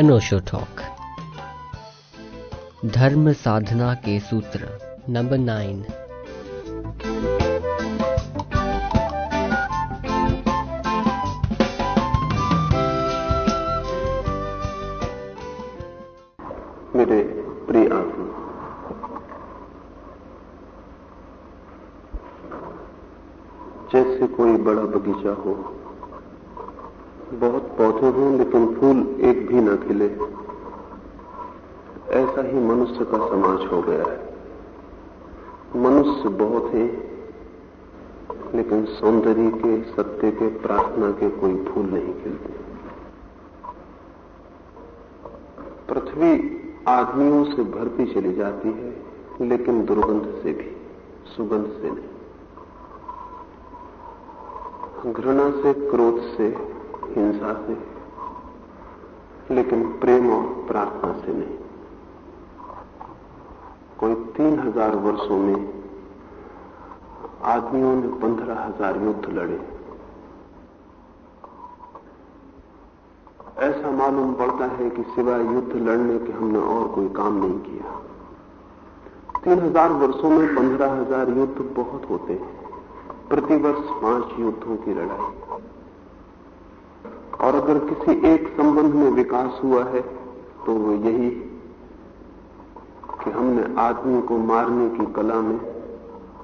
अनोशो talk धर्म साधना के सूत्र नंबर नाइन मेरे प्रिय आत्मा, जैसे कोई बड़ा बगीचा हो बहुत पौधे हों, लेकिन फूल एक भी न खिले। ऐसा ही मनुष्य का समाज हो गया है। मनुष्य बहुत है, लेकिन सौंदर्य के, सत्य के, प्रार्थना के कोई फूल नहीं खिलते। पृथ्वी आदमियों से भरती चली जाती है, लेकिन दुर्गंध से भी, सुगंध से नहीं। घृणा से, क्रोध से हिंसा से। लेकिन प्रेम और प्रार्थना से नहीं। कोई तीन हज़ार वर्षों में आदमियों ने पंद्रह हज़ार युद्ध लड़े। ऐसा मालूम पड़ता है कि सिवाय युद्ध लड़ने के हमने और कोई काम नहीं किया। तीन हज़ार वर्षों में पंद्रह हज़ार युद्ध बहुत होते हैं। प्रतिवर्ष पाँच युद्धों की लड़ाई। और अगर किसी एक संबंध में विकास हुआ है तो वो यही कि हमने आदमी को मारने की कला में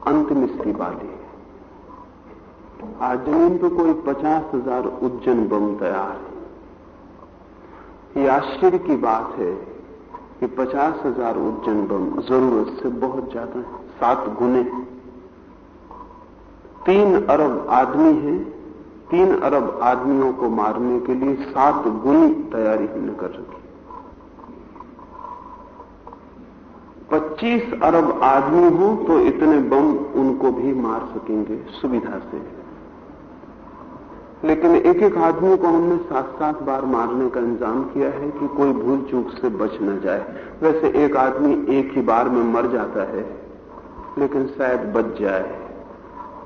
अंतिम स्थिति है। आज ज़मीन पर कोई पचास हज़ार उज्जैन बम तैयार है। ये आश्चर्य की बात है कि पचास हज़ार उज्जैन बम ज़रूरत से बहुत ज़्यादा है सात गुने। तीन अरब आदमी हैं तीन अरब आदमियों को मारने के लिए सात गुनी तैयारी हमने कर रखी। पच्चीस अरब आदमी हो तो इतने बम उनको भी मार सकेंगे, सुविधा से। लेकिन एक एक आदमी को हमने सात सात बार मारने का इंतज़ाम किया है कि कोई भूल चूक से बच न जाए। वैसे एक आदमी एक ही बार में मर जाता है, लेकिन शायद बच जाए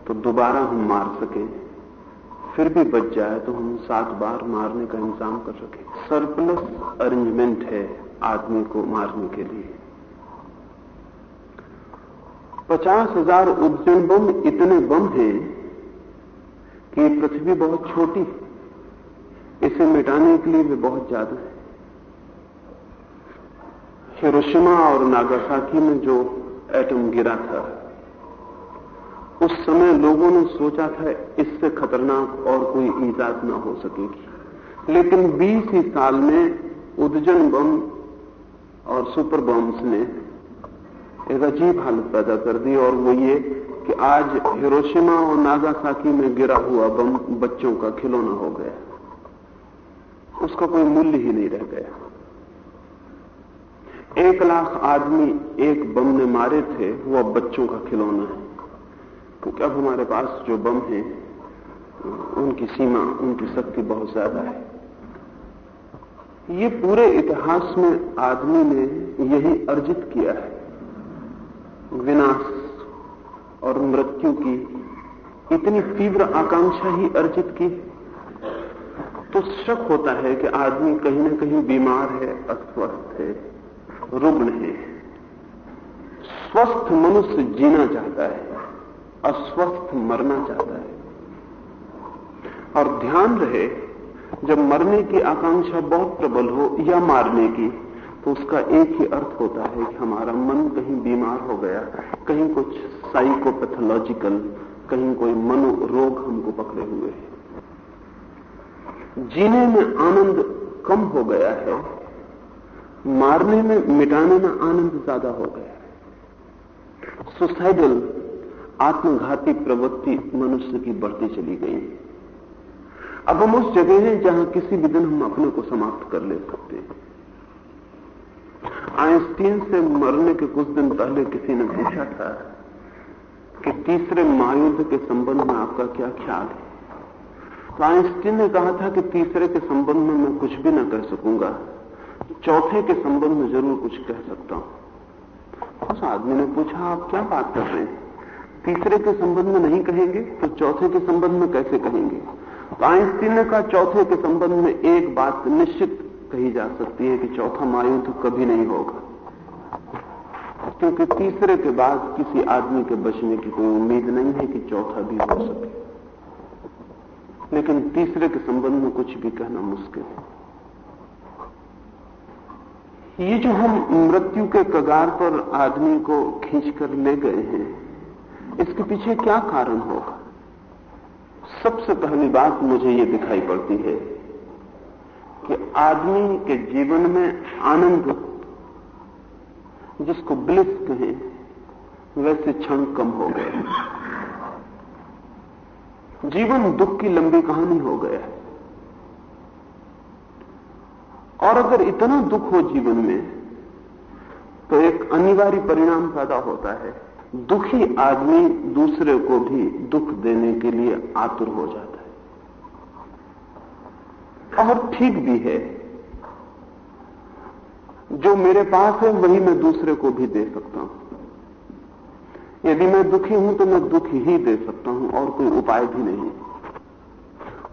तो दोबारा हम मार सकें। फिर भी बच जाए तो हम सात बार मारने का इंतज़ाम कर सके। सरप्लस अरेंजमेंट है आदमी को मारने के लिए। पचास हज़ार उज्जैन बम इतने बम हैं कि पृथ्वी बहुत छोटी है। इसे मिटाने के लिए भी बहुत ज़्यादा है। हिरोशिमा और नागासाकी में जो एटम गिरा था उस समय लोगों ने सोचा था, इससे खतरनाक और कोई ईजाद ना हो सकेगी। लेकिन 20 ही साल में उद्जन बम और सुपर बम्स ने एक अजीब हालत पैदा कर दी और वो ये कि आज हिरोशिमा और नागासाकी में गिरा हुआ बम बच्चों का खिलौना हो गया। उसका कोई मूल्य ही नहीं रह गया। एक लाख आदमी एक बम ने मारे थे, वो अब बच्चों का खिलौना है। क्योंकि अब हमारे पास जो बम है, उनकी सीमा, उनकी शक्ति बहुत ज़्यादा है? ये पूरे इतिहास में आदमी ने यही अर्जित किया है। विनाश और मृत्यु की इतनी तीव्र आकांक्षा ही अर्जित की। तो शक होता है कि आदमी कहीं ना कहीं बीमार है अस्वस्थ है, रुग्ण है। स्वस्थ मनुष्य जीना चाहता है। अस्वस्थ मरना चाहता है। और ध्यान रहे, जब मरने की आकांक्षा बहुत प्रबल हो या मारने की तो उसका एक ही अर्थ होता है कि हमारा मन कहीं बीमार हो गया, कहीं कुछ साइकोपैथोलॉजिकल कहीं कोई मनोरोग हमको पकड़े हुए है। जीने में आनंद कम हो गया है, मारने में मिटाने में आनंद ज़्यादा हो गया है। सुसाइडल आत्मघाती प्रवृत्ति मनुष्य की बढ़ती चली गई। है अब हम उस जगह हैं जहाँ किसी भी दिन हम अपने को समाप्त कर ले सकते हैं। आइंस्टीन से मरने के कुछ दिन पहले किसी ने पूछा था कि तीसरे महायुद्ध के संबंध में आपका क्या ख्याल है? तो आइंस्टीन ने कहा था कि तीसरे के संबंध में मैं कुछ भी ना कह सकूँगा। चौथे के संबंध में ज़रूर कुछ कह सकता हूँ। उस आदमी ने पूछा, आप क्या बात कर रहे हैं? तीसरे के संबंध में नहीं कहेंगे तो चौथे के संबंध में कैसे कहेंगे? तो आइंस्टीन ने कहा, चौथे के संबंध में एक बात निश्चित कही जा सकती है कि चौथा महायुद्ध कभी नहीं होगा। क्योंकि तीसरे के बाद किसी आदमी के बचने की कोई उम्मीद नहीं है कि चौथा भी हो सके। लेकिन तीसरे के संबंध में कुछ भी कहना मुश्किल है। ये जो हम मृत्यु के कगार पर आदमी को खींचकर ले गए हैं इसके पीछे क्या कारण होगा? सबसे पहली बात मुझे ये दिखाई पड़ती है कि आदमी के जीवन में आनंद जिसको ब्लिस कहें, वैसे क्षण कम हो गए जीवन दुख की लंबी कहानी हो गया और अगर इतना दुख हो जीवन में तो एक अनिवार्य परिणाम पैदा होता है। दुखी आदमी दूसरे को भी दुख देने के लिए आतुर हो जाता है। और ठीक भी है। जो मेरे पास है, वही मैं दूसरे को भी दे सकता हूँ। यदि मैं दुखी हूँ तो मैं दुख ही दे सकता हूँ, और कोई उपाय भी नहीं।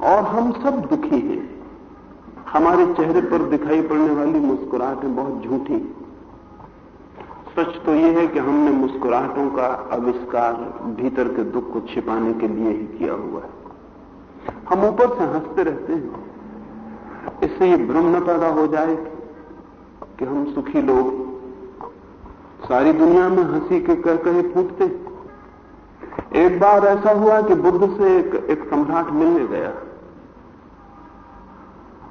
और हम सब दुखी हैं। हमारे चेहरे पर दिखाई पड़ने वाली मुस्कुराहटें बहुत झूठी सच तो यह है कि हमने मुस्कुराहटों का आविष्कार भीतर के दुख को छिपाने के लिए ही किया हुआ है। हम ऊपर से हँसते रहते हैं। इससे ये भ्रम न पैदा हो जाए कि हम सुखी लोग सारी दुनिया में हँसी के कर कहे फूटते एक बार ऐसा हुआ कि बुद्ध से एक, एक सम्राट मिलने गया।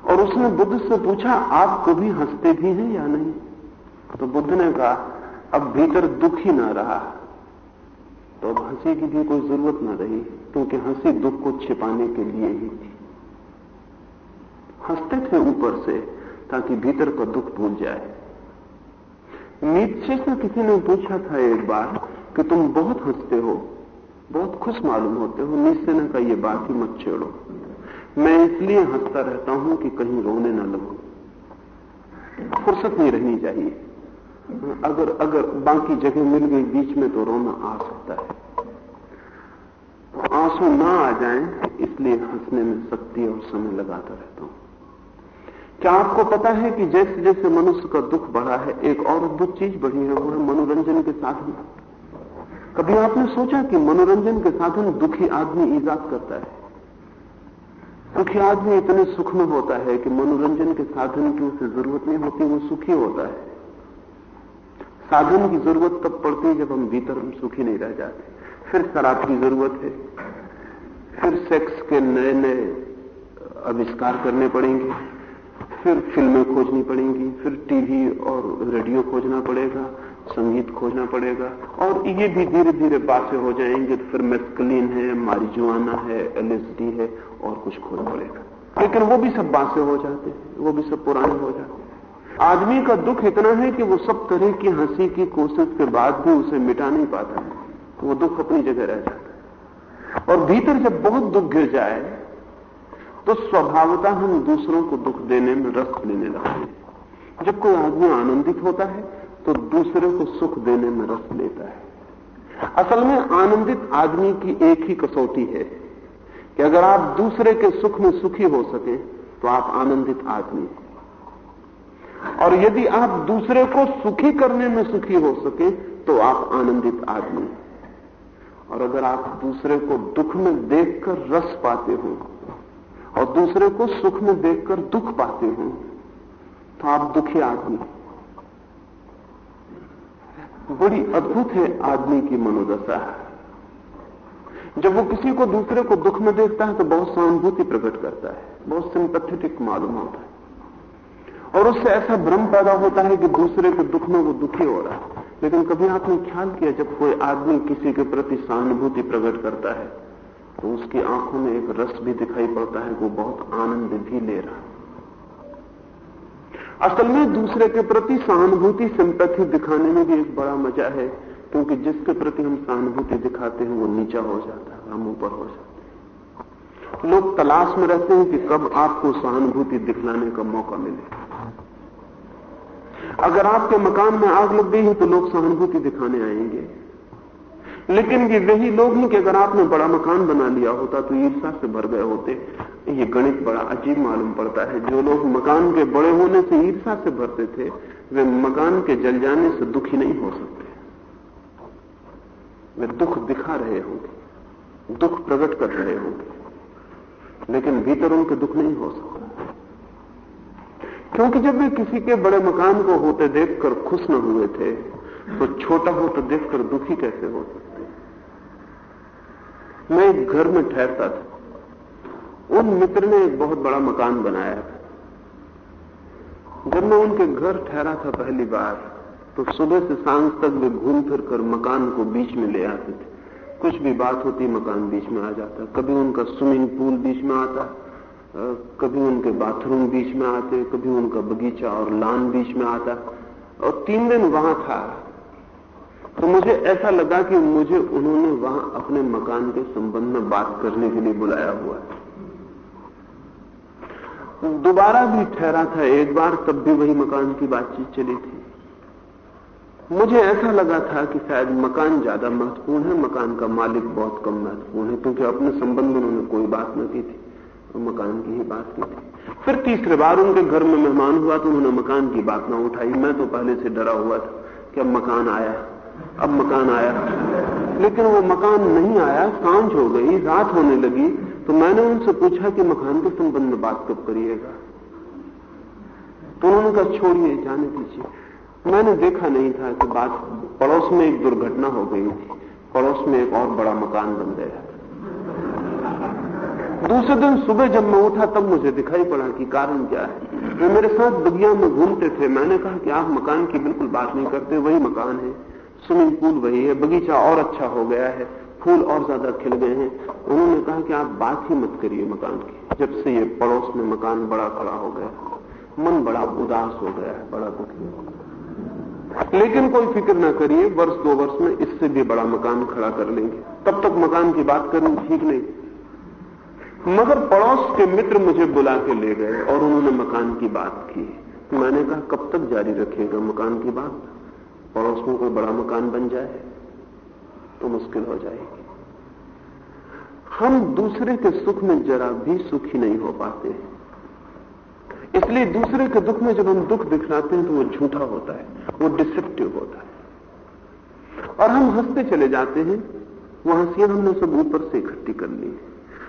और उसने बुद्ध से पूछा आप कभी हँसते भी हैं या नहीं? तो बुद्ध ने कहा अब भीतर दुख ही ना रहा। तो अब हँसी की भी कोई ज़रूरत ना रही, क्योंकि हँसी दुख को छिपाने के लिए ही थी। हँसते थे ऊपर से, ताकि भीतर का दुख भूल जाए। नीचे से किसी ने पूछा था एक बार कि तुम बहुत हँसते हो, बहुत खुश मालूम होते हो, नीचे ने कहा यह बात ही मत छेड़ो। मैं इसलिए हंसता रहता हूँ कि कहीं रोने ना लगू। फुर्सत नहीं रहनी चाहिए। अगर अगर बाकी जगह मिल गई बीच में तो रोना आ सकता है। तो आँसू ना आ जाएँ, इसलिए हंसने में शक्ति और समय लगाता रहता हूँ। क्या आपको पता है कि जैसे जैसे मनुष्य का दुख बढ़ा है, एक और अद्भुत चीज़ बढ़ी है, वो है मनोरंजन के साधन। कभी आपने सोचा कि मनोरंजन के साधन दुखी आदमी ईजाद करता है? दुखी आदमी इतने सुख में होता है कि मनोरंजन के साधन की उसे ज़रूरत नहीं होती, वो सुखी होता है। साधन की ज़रूरत तब पड़ती है जब हम भीतर हम सुखी नहीं रह जाते। फिर शराब की ज़रूरत है। फिर सेक्स के नए नए आविष्कार करने पड़ेंगे। फिर फ़िल्में खोजनी पड़ेंगी। फिर टीवी और रेडियो खोजना पड़ेगा, संगीत खोजना पड़ेगा। और ये भी धीरे धीरे बातें हो जाएँगे तो फिर मेस्कलिन है मारिजुआना है एलएसडी है और कुछ खोज पड़ेगा। लेकिन वो भी सब बातें हो जाते हैं, वो भी सब पुराने हो जाते हैं। आदमी का दुख इतना है कि वो सब तरह की हँसी की कोशिश के बाद भी उसे मिटा नहीं पाता है। तो वो दुख अपनी जगह रह जाता है। और भीतर जब बहुत दुख गिर जाए तो स्वभावता हम दूसरों को दुख देने में रस लेने लगते हैं। जब कोई आदमी आनंदित होता है तो दूसरे को सुख देने में रस लेता है। असल में आनंदित आदमी की एक ही कसौटी है कि अगर आप दूसरे के सुख में सुखी हो सके तो आप आनंदित आदमी और यदि आप दूसरे को सुखी करने में सुखी हो सके तो आप आनंदित आदमी। और अगर आप दूसरे को दुख में देखकर रस पाते हो, और दूसरे को सुख में देखकर दुख पाते हो तो आप दुखी आदमी। बड़ी अद्भुत है आदमी की मनोदशा। जब वो किसी को दूसरे को दुख में देखता है तो बहुत सहानुभूति प्रकट करता है, बहुत सिंपथेटिक मालूम होता है। और उससे ऐसा भ्रम पैदा होता है कि दूसरे के दुख में वो दुखी हो रहा है। लेकिन कभी आपने ख्याल किया, जब कोई आदमी किसी के प्रति सहानुभूति प्रकट करता है तो उसकी आँखों में एक रस भी दिखाई पड़ता है वो बहुत आनंद भी ले रहा है। असल में दूसरे के प्रति सहानुभूति सिंपैथी दिखाने में भी एक बड़ा मज़ा है, क्योंकि जिसके प्रति हम सहानुभूति दिखाते हैं, वो नीचा हो जाता है, हम ऊपर हो जाते हैं। लोग तलाश में रहते हैं कि कब आपको सहानुभूति दिखलाने का मौका मिले। अगर आपके मकान में आग लग गई है तो लोग सहानुभूति दिखाने आएँगे। लेकिन ये वही लोग हैं कि अगर आपने बड़ा मकान बना लिया होता तो ईर्षा से भर गए होते। ये गणित बड़ा अजीब मालूम पड़ता है। जो लोग मकान के बड़े होने से ईर्षा से भरते थे, वे मकान के जल जाने से दुखी नहीं हो सकते। वे दुख दिखा रहे होंगे, दुख प्रकट कर रहे होंगे। लेकिन भीतर उनके दुख नहीं हो सकता। क्योंकि जब वे किसी के बड़े मकान को होते देखकर खुश न हुए थे तो छोटा हो तो देखकर दुखी कैसे हो सकते? मैं एक घर में ठहरता था। उन मित्र ने एक बहुत बड़ा मकान बनाया था। जब मैं उनके घर ठहरा था पहली बार तो सुबह से साँझ तक वे घूम फिर कर मकान को बीच में ले आते थे। कुछ भी बात होती, मकान बीच में आ जाता। कभी उनका स्विमिंग पूल बीच में आता कभी उनके बाथरूम बीच में आते, कभी उनका बगीचा और लान बीच में आता। और तीन दिन वहाँ था। तो मुझे ऐसा लगा कि मुझे उन्होंने वहाँ अपने मकान के संबंध में बात करने के लिए बुलाया हुआ है। दोबारा भी ठहरा था एक बार, तब भी वही मकान की बातचीत चली थी। मुझे ऐसा लगा था कि शायद मकान ज़्यादा महत्वपूर्ण है, मकान का मालिक बहुत कम महत्वपूर्ण है, क्योंकि अपने संबंध में उन्होंने कोई बात न की थी तो मकान की ही बात की थी। फिर तीसरे बार उनके घर में मेहमान हुआ तो उन्होंने मकान की बात ना उठाई। मैं तो पहले से डरा हुआ था कि अब मकान आया, अब मकान आया। लेकिन वो मकान नहीं आया, साँझ हो गई, रात होने लगी तो मैंने उनसे पूछा कि मकान के संबंध में बात कब करिएगा? तो उन्होंने कहा, छोड़िए, जाने दीजिए। मैंने देखा नहीं था कि बात पड़ोस में एक दुर्घटना हो गई थी पड़ोस में एक और बड़ा मकान बन गया। दूसरे दिन सुबह जब मैं उठा, तब मुझे दिखाई पड़ा कि कारण क्या है। वो मेरे साथ बगिया में घूमते थे। मैंने कहा कि आप मकान की बिल्कुल बात नहीं करते, वही मकान है। स्विमिंग पूल वही है। बगीचा और अच्छा हो गया है। फूल और ज़्यादा खिल गए हैं। उन्होंने कहा कि आप बात ही मत करिए मकान की। जब से ये पड़ोस में मकान बड़ा खड़ा हो गया, मन बड़ा उदास हो गया है बड़ा दुखी हो गया। लेकिन कोई फ़िक्र ना करिए, वर्ष दो वर्ष में इससे भी बड़ा मकान खड़ा कर लेंगे। तब तक मकान की बात करनी ठीक नहीं। मगर पड़ोस के मित्र मुझे बुला के ले गए और उन्होंने मकान की बात की। मैंने कहा, कब तक जारी रखेगा मकान की बात? पड़ोस में कोई बड़ा मकान बन जाए तो मुश्किल हो जाएगी। हम दूसरे के सुख में जरा भी सुखी नहीं हो पाते। इसलिए दूसरे के दुख में जब हम दुख दिखलाते हैं तो वो झूठा होता है, वो डिसेप्टिव होता है। और हम हँसते चले जाते हैं, वो हंसियाँ हमने सब ऊपर से इकट्ठी कर ली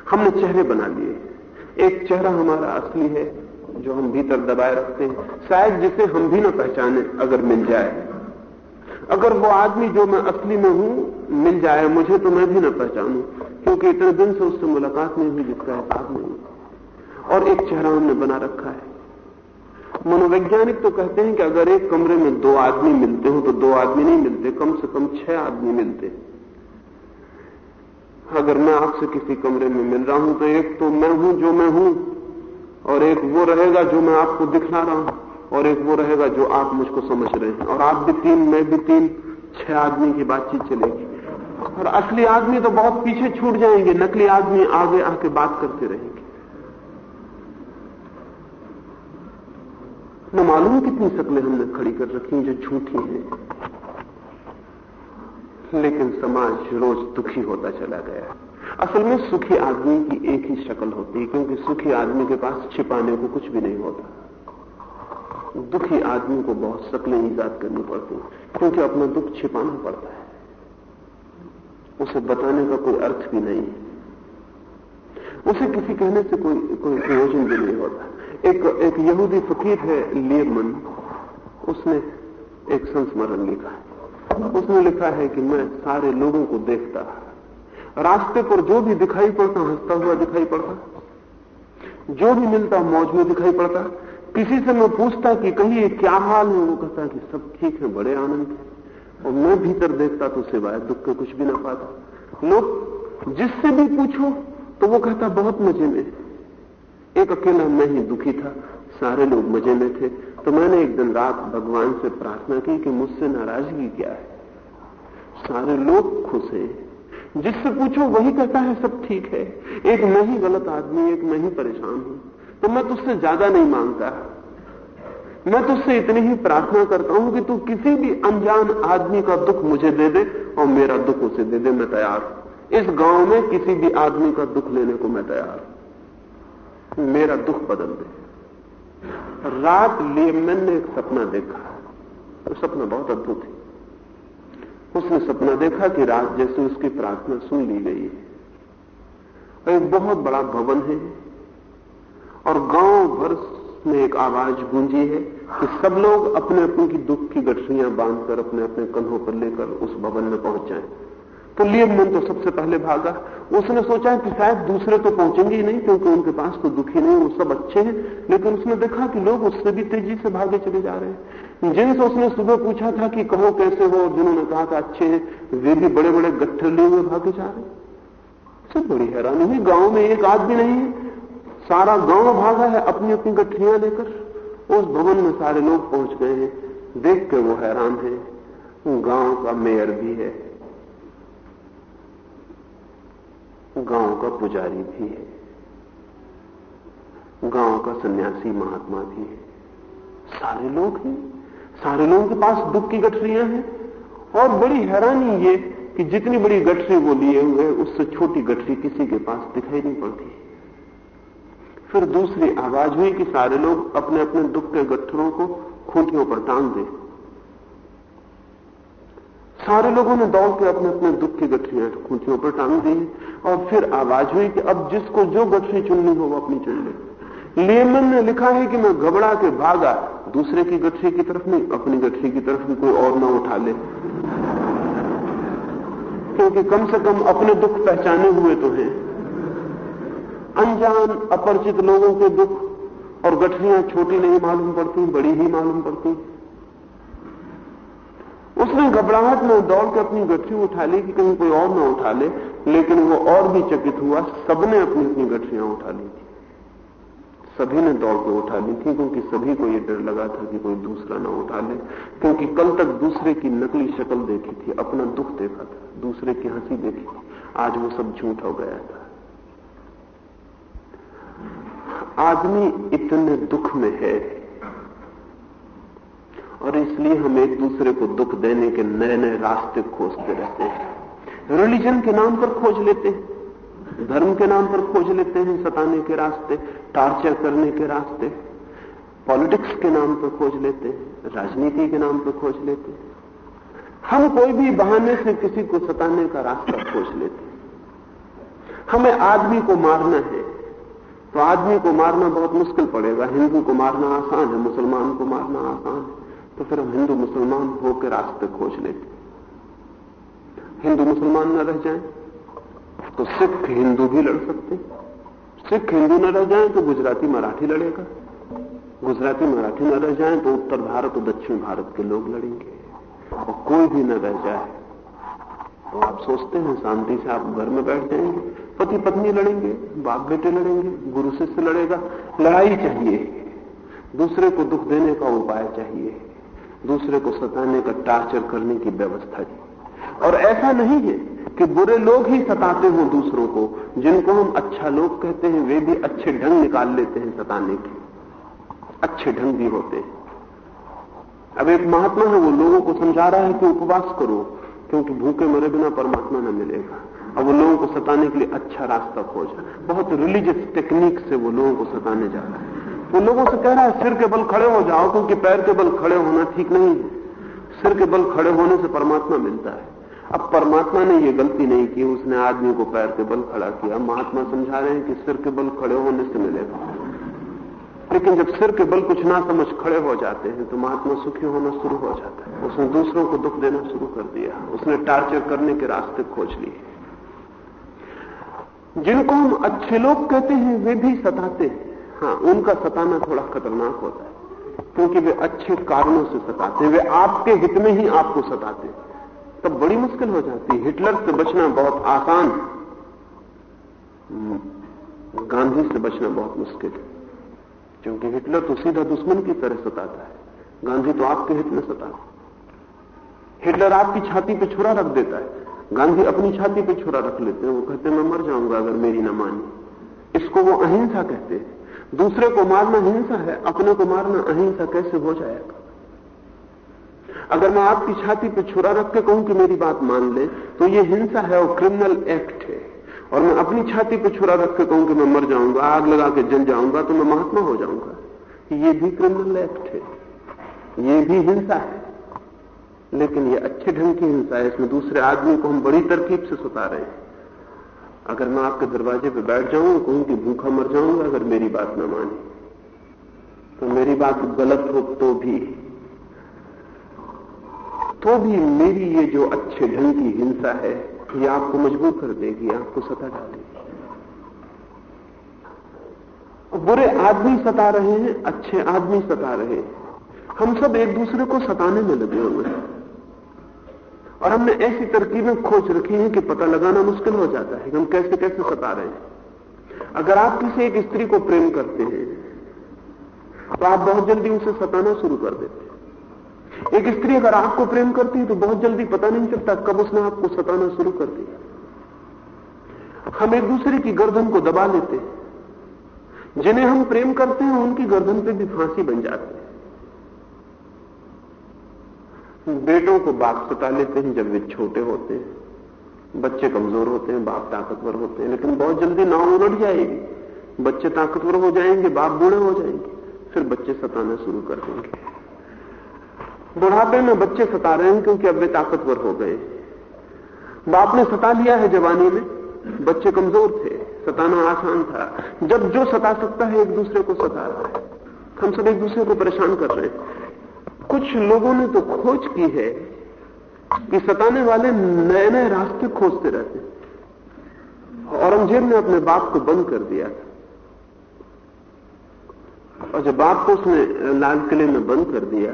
हमने चेहरे बना लिए एक चेहरा हमारा असली है, जो हम भीतर दबाए रखते हैं। शायद जिसे हम भी ना पहचाने, अगर मिल जाए। अगर वो आदमी जो मैं असली में हूँ, मिल जाए, मुझे तो मैं भी न पहचानू, क्योंकि इतने दिन से उससे मुलाकात नहीं हुई जिसका एहसास नहीं और एक चेहरा हमने बना रखा है। मनोवैज्ञानिक तो कहते हैं कि अगर एक कमरे में दो आदमी मिलते हो तो दो आदमी नहीं मिलते, कम से कम छह आदमी मिलते। अगर मैं आपसे किसी कमरे में मिल रहा हूँ तो एक तो मैं हूँ जो मैं हूँ, और एक वो रहेगा जो मैं आपको दिखला रहा हूँ, और एक वो रहेगा जो आप मुझको समझ रहे हैं। और आप भी तीन, मैं भी तीन, छह आदमी की बातचीत चलेगी। और असली आदमी तो बहुत पीछे छूट जाएँगे, नकली आदमी आगे आके बात करते रहेंगे। न मालूम कितनी शक्लें हमने खड़ी कर रखी जो झूठी हैं। लेकिन समाज रोज दुखी होता चला गया। असल में सुखी आदमी की एक ही शक्ल होती है, क्योंकि सुखी आदमी के पास छिपाने को कुछ भी नहीं होता। दुखी आदमी को बहुत शक्लें ईजाद करनी पड़ती क्योंकि अपना दुख छिपाना पड़ता है। उसे बताने का कोई अर्थ भी नहीं है। उसे किसी कहने से कोई कोई प्रयोजन भी नहीं होता। एक एक यहूदी फकीर है, लियमन। उसने एक संस्मरण लिखा है। उसने लिखा है कि मैं सारे लोगों को देखता रास्ते पर जो भी दिखाई पड़ता, हंसता हुआ दिखाई पड़ता। जो भी मिलता, मौज में दिखाई पड़ता। किसी से मैं पूछता कि कहीं क्या हाल है? वो कहता कि सब ठीक है, बड़े आनंद है। और मैं भीतर देखता तो सिवाय दुख के कुछ भी ना पाता। लोग, जिससे भी पूछो तो वो कहता, बहुत मज़े में एक अकेला मैं ही दुखी था। सारे लोग मज़े में थे। तो मैंने एक दिन रात भगवान से प्रार्थना की कि मुझसे नाराज़गी क्या है। सारे लोग खुश हैं। जिससे पूछो, वही कहता है, सब ठीक है। एक मैं ही गलत आदमी, एक मैं ही परेशान हूँ। तो मैं तुझसे ज़्यादा नहीं माँगता। मैं तुझसे इतनी ही प्रार्थना करता हूँ कि तू किसी भी अनजान आदमी का दुख मुझे दे दे और मेरा दुख उसे दे दे, मैं तैयार हूँ। इस गाँव में किसी भी आदमी का दुख लेने को मैं तैयार हूँ। मेरा दुख बदल दे। रात लिए मैंने एक सपना देखा। वो तो सपना बहुत अद्भुत है। उसने सपना देखा कि रात जैसे उसकी प्रार्थना सुन ली गई है। एक बहुत बड़ा भवन है। और गाँव भर में एक आवाज़ गूंजी है कि सब लोग अपने अपने की दुख की गठरियाँ बांधकर अपने अपने कंधों पर लेकर उस भवन में पहुँच जाएँ। तो लियमन तो सबसे पहले भागा। उसने सोचा कि शायद दूसरे तो पहुँचेंगे ही नहीं, क्योंकि उनके पास तो दुखी नहीं, वो सब अच्छे हैं। लेकिन उसने देखा कि लोग उससे भी तेज़ी से भागे चले जा रहे हैं। जिनसे उसने सुबह पूछा था कि कहो कैसे हो जिन्होंने कहा था अच्छे हैं, वे भी बड़े बड़े गट्ठर लिए हुए भागे जा रहे हैं। सब बड़ी हैरानी हुई। गाँव में एक आदमी नहीं सारा गाँव भागा है अपनी अपनी गठरियाँ लेकर। उस भवन में सारे लोग पहुँच गए हैं। देख के वो हैरान है। गाँव का मेयर भी है। गाँव का पुजारी भी है। गाँव का सन्यासी महात्मा भी है। सारे लोग हैं। सारे लोगों के पास दुख की गठरियाँ हैं। और बड़ी हैरानी ये कि जितनी बड़ी गठरी वो लिए हुए उससे छोटी गठरी किसी के पास दिखाई नहीं पड़ती। फिर दूसरी आवाज़ हुई कि सारे लोग अपने अपने दुख के गठरों को खूंटियों पर टांग दें। सारे लोगों ने दौड़ के अपने अपने दुख की गठरियाँ खूंटियों पर टांग दी और फिर आवाज़ हुई कि अब जिसको जो गठरी चुननी हो वो अपनी चुन ले। लेमन ने लिखा है कि मैं घबरा के भागा, दूसरे की गठरी की तरफ़ नहीं, अपनी गठरी की तरफ़ भी कोई और ना उठा ले। क्योंकि कम से कम अपने दुख पहचाने हुए तो हैं। अनजान, अपरिचित लोगों के दुख और गठरियाँ छोटी नहीं मालूम पड़ती, बड़ी ही मालूम पड़ती। उसने घबराहट में दौड़ के अपनी गठरी उठा ली कि कहीं कोई और ना उठा ले, लेकिन वो और भी चकित हुआ, सबने अपनी अपनी गठरियाँ उठा ली थी। सभी ने दौड़ के उठा ली थी, क्योंकि सभी को यह डर लगा था कि कोई दूसरा ना उठा ले, क्योंकि कल तक दूसरे की नकली शक्ल देखी थी, अपना दुख देखा था, दूसरे की हँसी देखी थी। आज वो सब झूठ हो गया था। आदमी इतने दुख में है और इसलिए हम एक दूसरे को दुख देने के नए नए रास्ते खोजते रहते हैं। रिलीजन के नाम पर खोज लेते हैं, धर्म के नाम पर खोज लेते हैं, सताने के रास्ते टार्चर करने के रास्ते पॉलिटिक्स के नाम पर खोज लेते हैं, राजनीति के नाम पर खोज लेते हैं। हम कोई भी बहाने से किसी को सताने का रास्ता खोज लेते हैं। हमें आदमी को मारना है तो आदमी को मारना बहुत मुश्किल पड़ेगा। हिंदू को मारना आसान है, मुसलमान को मारना आसान है। तो फिर हम हिंदू मुसलमान होकर रास्ते खोज लेते हिंदू मुसलमान न रह जाएँ तो सिख हिंदू भी लड़ सकते सिख हिंदू न रह जाएँ तो गुजराती मराठी लड़ेगा। गुजराती मराठी न रह जाएँ तो उत्तर भारत और दक्षिण भारत के लोग लड़ेंगे। और कोई भी न रह जाए तो आप सोचते हैं, शांति से आप घर में बैठ जाएँगे। पति पत्नी लड़ेंगे, बाप बेटे लड़ेंगे, गुरु शिष्य लड़ेगा। लड़ाई चाहिए, दूसरे को दुख देने का उपाय चाहिए। दूसरे को सताने का टार्चर करने की व्यवस्था की। और ऐसा नहीं है कि बुरे लोग ही सताते हों दूसरों को, जिनको हम अच्छा लोग कहते हैं, वे भी अच्छे ढंग निकाल लेते हैं सताने के। अच्छे ढंग भी होते हैं। अब एक महात्मा है, वो लोगों को समझा रहा है कि उपवास करो, क्योंकि भूखे मरे बिना परमात्मा न मिलेगा। अब वो लोगों को सताने के लिए अच्छा रास्ता खोज। बहुत रिलीजियस टेक्निक से वो लोगों को सताने जा रहा है। वो लोगों से कह रहा है, सिर के बल खड़े हो जाओ, क्योंकि पैर के बल खड़े होना ठीक नहीं है। सिर के बल खड़े होने से परमात्मा मिलता है। अब परमात्मा ने ये गलती नहीं की, उसने आदमी को पैर के बल खड़ा किया। महात्मा समझा रहे हैं कि सिर के बल खड़े होने से मिलेगा। लेकिन जब सिर के बल कुछ ना समझ खड़े हो जाते हैं तो महात्मा सुखी होना शुरू हो जाता है। उसने दूसरों को दुख देना शुरू कर दिया। उसने टार्चर करने के रास्ते खोज लिए। जिनको हम अच्छे लोग कहते हैं, वे भी सताते हैं। हाँ उनका सताना थोड़ा खतरनाक होता है, क्योंकि वे अच्छे कारणों से सताते हैं। वे आपके हित में ही आपको सताते तब बड़ी मुश्किल हो जाती है। हिटलर से बचना बहुत आसान गांधी से बचना बहुत मुश्किल है, क्योंकि हिटलर तो सीधा दुश्मन की तरह सताता है। गांधी तो आपके हित में सताता हिटलर आपकी छाती पे छुरा रख देता है। गांधी अपनी छाती पे छुरा रख लेते हैं। वो कहते मैं मर जाऊँगा अगर मेरी न मानी। इसको वो अहिंसा कहते हैं। दूसरे को मारना हिंसा है, अपने को मारना अहिंसा कैसे हो जाएगा? अगर मैं आपकी छाती पर छुरा रख के कहूँ कि मेरी बात मान ले तो ये हिंसा है और क्रिमिनल एक्ट है। और मैं अपनी छाती पर छुरा रख के कहूँ कि मैं मर जाऊँगा, आग लगा के जल जाऊँगा तो मैं महात्मा हो जाऊँगा। ये भी क्रिमिनल एक्ट है। ये भी हिंसा है। लेकिन ये अच्छे ढंग की हिंसा है, इसमें दूसरे आदमी को हम बड़ी तरकीब से सुता रहे हैं। अगर मैं आपके दरवाजे पे बैठ जाऊँ कहूँ कि भूखा मर जाऊँगा अगर मेरी बात न माने। तो मेरी बात गलत हो तो भी। तो भी मेरी ये जो अच्छे ढंग की हिंसा है, ये आपको मजबूर कर देगी, आपको सता डालेगी बुरे आदमी सता रहे हैं, अच्छे आदमी सता रहे हैं। हम सब एक दूसरे को सताने में लगे हुए हैं। और हमने ऐसी तरकीबें खोज रखी हैं कि पता लगाना मुश्किल हो जाता है कि हम कैसे कैसे सता रहे हैं। अगर आप किसी एक स्त्री को प्रेम करते हैं तो आप बहुत जल्दी उसे सताना शुरू कर देते हैं। एक स्त्री अगर आपको प्रेम करती है तो बहुत जल्दी पता नहीं चलता कब उसने आपको सताना शुरू कर दिया। हम एक दूसरे की गर्दन को दबा लेते हैं। जिन्हें हम प्रेम करते हैं, उनकी गर्दन पे भी फांसी बन जाती है। बेटों को बाप सता लेते हैं जब वे छोटे होते हैं, बच्चे कमज़ोर होते हैं, बाप ताकतवर होते हैं, लेकिन बहुत जल्दी नाव उलट जाएगी। बच्चे ताकतवर हो जाएँगे, बाप बूढ़े हो जाएँगे, फिर बच्चे सताना शुरू कर देंगे। बुढ़ापे में बच्चे सता रहे हैं क्योंकि अब वे ताकतवर हो गए। बाप ने सता लिया है जवानी में, बच्चे कमज़ोर थे, सताना आसान था। जब जो सता सकता है, एक दूसरे को सता रहा है। हम सब एक दूसरे को परेशान कर रहे हैं। कुछ लोगों ने तो खोज की है कि सताने वाले नए नए रास्ते खोजते रहते औरंगज़ेब ने अपने बाप को बंद कर दिया था। और जब बाप को उसने लाल किले में बंद कर दिया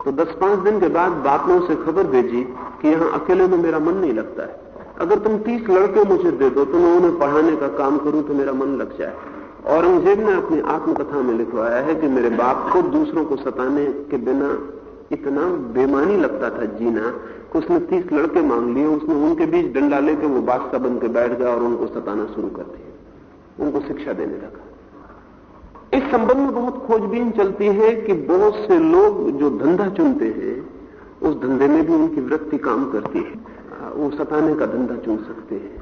तो 10-5 दिन के बाद बाप ने उसे खबर भेजी कि यहाँ अकेले में मेरा मन नहीं लगता है। अगर तुम 30 लड़के मुझे दे दो तो मैं उन्हें पढ़ाने का काम करूँ तो मेरा मन लग जाए। औरंगज़ेब ने अपनी आत्मकथा में लिखवाया है कि मेरे बाप को दूसरों को सताने के बिना इतना बेमानी लगता था जीना कि उसने तीस लड़के मांग लिए, उसने उनके बीच डंडा लेकर वो बादशाह बन के बैठ गया और उनको सताना शुरू कर दिया। उनको शिक्षा देने लगा। इस संबंध में बहुत खोजबीन चलती है कि बहुत से लोग जो धंधा चुनते हैं, उस धंधे में भी उनकी वृत्ति काम करती है। वो सताने का धंधा चुन सकते हैं।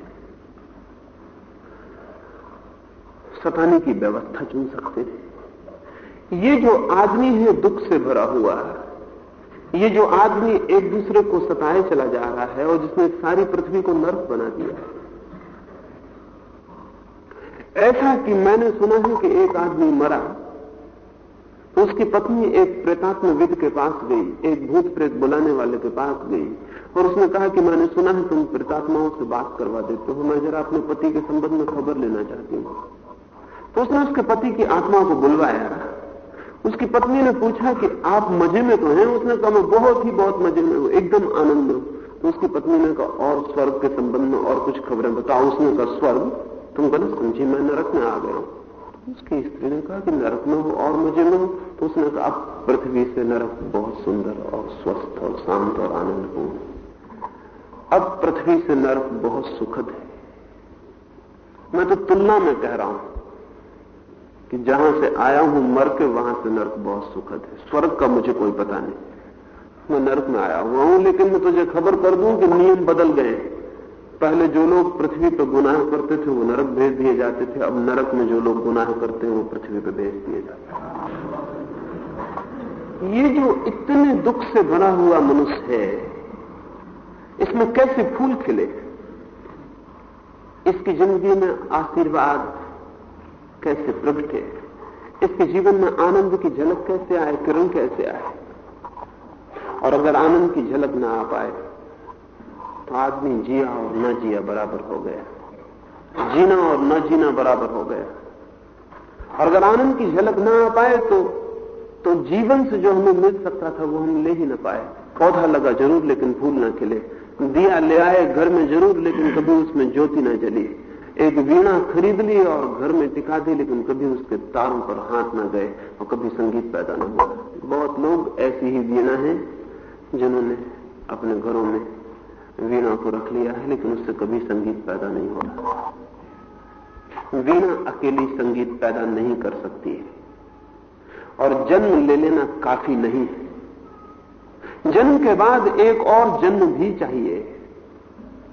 सताने की व्यवस्था चुन सकते हैं ये जो आदमी है, दुख से भरा हुआ ये जो आदमी एक दूसरे को सताए चला जा रहा है और जिसने सारी पृथ्वी को नर्क बना दिया ऐसा कि मैंने सुना है कि एक आदमी मरा तो उसकी पत्नी एक प्रेतात्म विद के पास गई, एक भूत प्रेत बुलाने वाले के पास गई और उसने कहा कि मैंने सुना है तुम प्रेतात्माओं से बात करवा देते हो, मैं जरा अपने पति के संबंध में खबर लेना चाहती हूँ। तो उसने उसके पति की आत्मा को बुलवाया। उसकी पत्नी ने पूछा कि आप मज़े में तो हैं? उसने कहा, मैं बहुत ही बहुत मज़े में हूँ, एकदम आनंद में तो उसकी पत्नी ने कहा, और स्वर्ग के संबंध में और कुछ खबरें बताओ। उसने कहा, स्वर्ग? तुम गलत समझी, मैं नरक में आ गया हूँ। उसकी स्त्री ने कहा कि नरक में हो और मज़े में हो। तो उसने कहा, अब पृथ्वी से नरक बहुत सुंदर और स्वस्थ और शांत और आनंदपूर्ण अब पृथ्वी से नरक बहुत सुखद है। मैं तो तुलना में कह रहा हूँ कि जहाँ से आया हूँ, मर के वहाँ से नर्क बहुत सुखद है। स्वर्ग का मुझे कोई पता नहीं। मैं नर्क में आया हुआ हूँ, लेकिन मैं तुझे खबर कर दूँ कि नियम बदल गए पहले जो लोग पृथ्वी पर गुनाह करते थे, वो नरक भेज दिए जाते थे। अब नरक में जो लोग गुनाह करते हैं, वो पृथ्वी पर भेज दिए जाते हैं। ये जो इतने दुख से भरा हुआ मनुष्य है, इसमें कैसे फूल खिले? इसकी ज़िंदगी में आशीर्वाद कैसे प्रगटे इसके जीवन में आनंद की झलक कैसे आए, किरण कैसे आए? और अगर आनंद की झलक ना आ पाए तो आदमी जिया और न जिया बराबर हो गया। जीना और न जीना बराबर हो गया। और अगर आनंद की झलक ना आ पाए तो तो जीवन से जो हमें मिल सकता था, वो हम ले ही ना पाए। पौधा लगा ज़रूर, लेकिन फूल ना खिले। दिया ले आए, घर में ज़रूर, लेकिन कभी उसमें ज्योति ना जली। एक वीणा खरीद ली और घर में टिका दी, लेकिन कभी उसके तारों पर हाथ न गए और कभी संगीत पैदा न हुआ। बहुत लोग ऐसी ही वीणा है जिन्होंने अपने घरों में वीणा को रख लिया है, लेकिन उससे कभी संगीत पैदा नहीं हो वीणा अकेली संगीत पैदा नहीं कर सकती है। और जन्म ले लेना काफ़ी नहीं है। जन्म के बाद एक और जन्म भी चाहिए।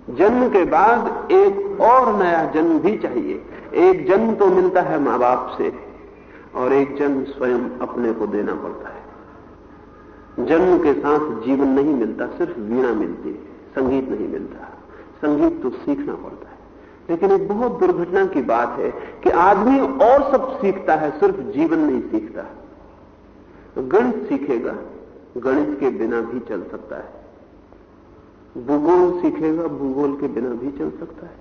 जन्म के बाद एक और नया जन्म भी चाहिए। एक जन्म तो मिलता है माँ बाप से, और एक जन्म स्वयं अपने को देना पड़ता है। जन्म के साथ जीवन नहीं मिलता, सिर्फ़ वीणा मिलती है, संगीत नहीं मिलता। संगीत तो सीखना पड़ता है। लेकिन एक बहुत दुर्घटना की बात है कि आदमी और सब सीखता है, सिर्फ़ जीवन नहीं सीखता। गणित सीखेगा, गणित के बिना भी चल सकता है। भूगोल सीखेगा, भूगोल के बिना भी चल सकता है।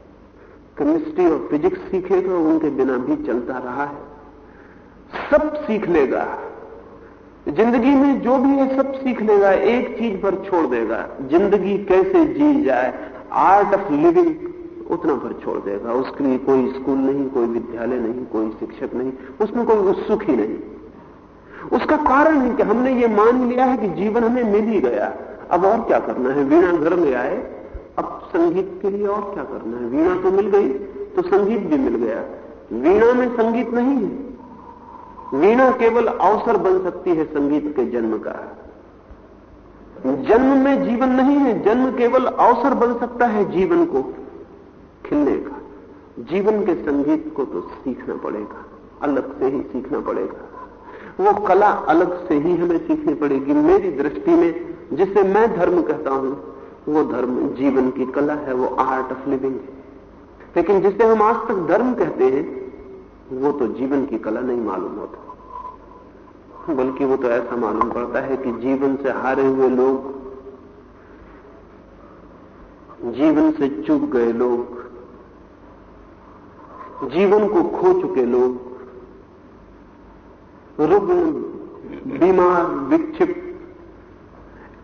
केमिस्ट्री और फिजिक्स सीखेगा, उनके बिना भी चलता रहा है। सब सीख लेगा। ज़िंदगी में जो भी है, सब सीख लेगा, एक चीज़ पर छोड़ देगा। ज़िंदगी कैसे जी जाए आर्ट ऑफ़ लिविंग उतना पर छोड़ देगा। उसके लिए कोई स्कूल नहीं, कोई विद्यालय नहीं, कोई शिक्षक नहीं, उसमें कोई उत्सुक ही नहीं। उसका कारण है कि हमने ये मान लिया है कि जीवन हमें मिल ही गया। अब और क्या करना है? वीणा घर में आए, अब संगीत के लिए और क्या करना है? वीणा तो मिल गई तो संगीत भी मिल गया। वीणा में संगीत नहीं है। वीणा केवल अवसर बन सकती है संगीत के जन्म का। जन्म में जीवन नहीं है, जन्म केवल अवसर बन सकता है जीवन को खिलने का। जीवन के संगीत को तो सीखना पड़ेगा, अलग से ही सीखना पड़ेगा। वो कला अलग से ही हमें सीखनी पड़ेगी। मेरी दृष्टि में जिसे मैं धर्म कहता हूँ, वो धर्म जीवन की कला है, वो आर्ट ऑफ़ लिविंग है। लेकिन जिसे हम आज तक धर्म कहते हैं, वो तो जीवन की कला नहीं मालूम होता। बल्कि वो तो ऐसा मालूम पड़ता है कि जीवन से हारे हुए लोग, जीवन से चूक गए लोग, जीवन को खो चुके लोग, रुग्ण, बीमार, विक्षिप्त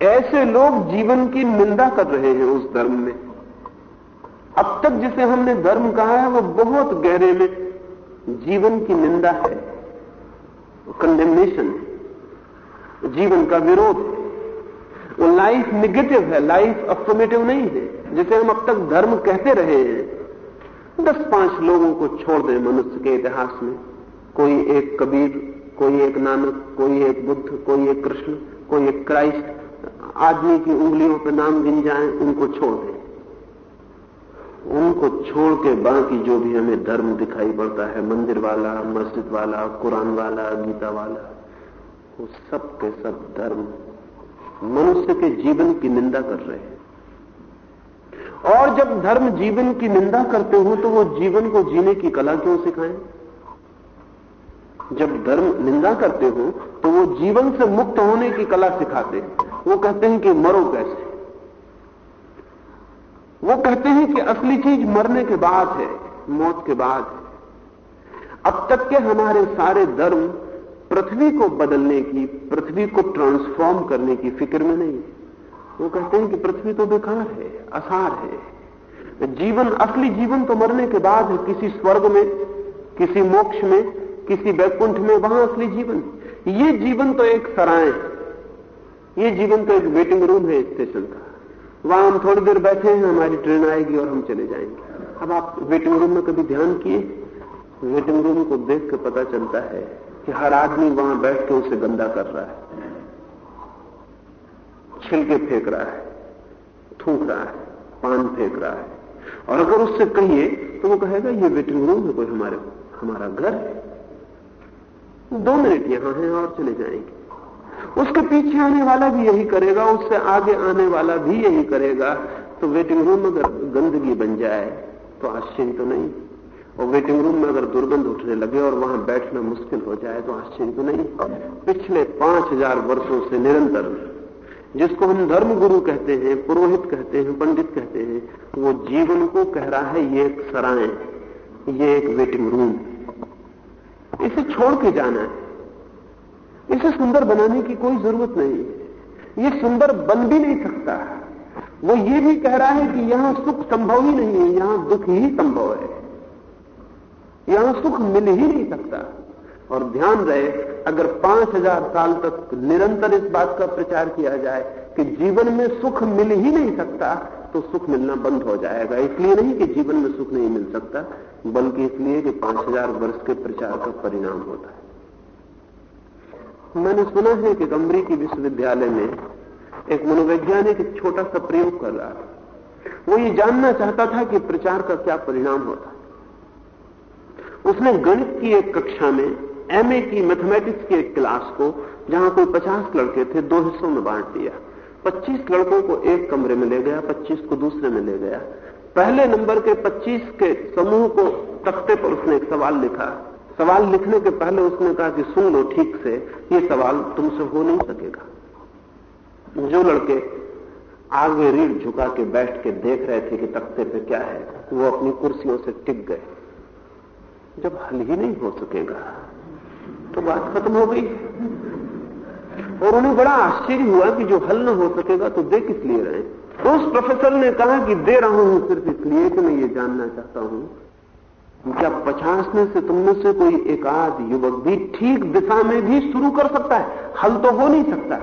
ऐसे लोग जीवन की निंदा कर रहे हैं उस धर्म में। अब तक जिसे हमने धर्म कहा है, वो बहुत गहरे में जीवन की निंदा है। कंडेमनेशन जीवन का विरोध वो लाइफ निगेटिव है लाइफ अफर्मेटिव नहीं है, जिसे हम अब तक धर्म कहते रहे हैं। दस पाँच लोगों को छोड़ दें मनुष्य के इतिहास में। कोई एक कबीर, कोई एक नानक, कोई एक बुद्ध, कोई एक कृष्ण, कोई एक क्राइस्ट आदमी की उंगलियों पर नाम गिन जाए, उनको छोड़ दें। उनको छोड़ के बाकी जो भी हमें धर्म दिखाई पड़ता है, मंदिर वाला, मस्जिद वाला, कुरान वाला, गीता वाला, वो सब के सब धर्म मनुष्य के जीवन की निंदा कर रहे हैं। और जब धर्म जीवन की निंदा करते हो तो वो जीवन को जीने की कला क्यों सिखाएँ? जब धर्म निंदा करते हो तो वो जीवन से मुक्त होने की कला सिखाते हैं। वो कहते हैं कि मरो कैसे? वो कहते हैं कि असली चीज़ मरने के बाद है, मौत के बाद है। अब तक के हमारे सारे धर्म पृथ्वी को बदलने की, पृथ्वी को ट्रांसफॉर्म करने की फ़िक्र में नहीं वो कहते हैं कि पृथ्वी तो बेकार है, असार है। जीवन, असली जीवन तो मरने के बाद है, किसी स्वर्ग में, किसी मोक्ष में, किसी वैकुंठ में, वहाँ असली जीवन। ये जीवन तो एक सराय है। ये जीवन तो एक वेटिंग रूम है स्टेशन का। वहाँ हम थोड़ी देर बैठे हैं, हमारी ट्रेन आएगी और हम चले जाएँगे। अब आप वेटिंग रूम में कभी ध्यान किए? वेटिंग रूम को देख के पता चलता है कि हर आदमी वहाँ बैठ के उसे गंदा कर रहा है। छिलके फेंक रहा है, थूक रहा है, पान फेंक रहा है। और अगर उससे कहिए तो वो कहेगा, ये वेटिंग रूम है, कोई हमारे, हमारा घर है। दो मिनट यहाँ है और चले जाएँगे। उसके पीछे आने वाला भी यही करेगा, उससे आगे आने वाला भी यही करेगा। तो वेटिंग रूम अगर गंदगी बन जाए तो आश्चर्य तो नहीं। और वेटिंग रूम में अगर दुर्गंध उठने लगे और वहाँ बैठना मुश्किल हो जाए तो आश्चर्य तो नहीं। पिछले पाँच हज़ार वर्षों से निरंतर जिसको हम धर्म गुरु कहते हैं, पुरोहित कहते हैं, पंडित कहते हैं, वो जीवन को कह रहा है, ये एक सराय, ये एक वेटिंग रूम इसे छोड़ के जाना है। इसे सुंदर बनाने की कोई ज़रूरत नहीं है। ये सुंदर बन भी नहीं सकता। वो ये भी कह रहा है कि यहाँ सुख संभव ही नहीं है, यहाँ दुख ही संभव है। यहाँ सुख मिल ही नहीं सकता। और ध्यान रहे, अगर पाँच हज़ार साल तक निरंतर इस बात का प्रचार किया जाए कि जीवन में सुख मिल ही नहीं सकता तो सुख मिलना बंद हो जाएगा। इसलिए नहीं कि जीवन में सुख नहीं मिल सकता, बल्कि इसलिए कि पाँच हज़ार वर्ष के प्रचार का परिणाम होता है। मैंने सुना है कि अमरीकी विश्वविद्यालय में एक मनोवैज्ञानिक एक छोटा सा प्रयोग कर रहा था वो ये जानना चाहता था कि प्रचार का क्या परिणाम होता है। उसने गणित की एक कक्षा में एमए की मैथमेटिक्स की एक क्लास को, जहाँ कोई 50 लड़के थे, दो हिस्सों में बांट दिया। 25 लड़कों को एक कमरे में ले गया 25 को दूसरे में ले गया। पहले नंबर के 25 के समूह को तख्ते पर उसने एक सवाल लिखा। सवाल लिखने के पहले उसने कहा कि सुन लो ठीक से, ये सवाल तुमसे हो नहीं सकेगा। जो लड़के आगे रीढ़ झुका के बैठ के देख रहे थे कि तख्ते पे क्या है, वो अपनी कुर्सियों से टिक गए। जब हल ही नहीं हो सकेगा तो बात खत्म हो गई। और उन्हें बड़ा आश्चर्य हुआ कि जो हल न हो सकेगा तो दे किस लिए रहे। तो उस प्रोफेसर ने कहा कि दे रहा हूँ सिर्फ़ इसलिए कि मैं ये जानना चाहता हूँ क्या में से तुमने से कोई एक आध युवक भी ठीक दिशा में भी शुरू कर सकता है? हल तो हो नहीं सकता।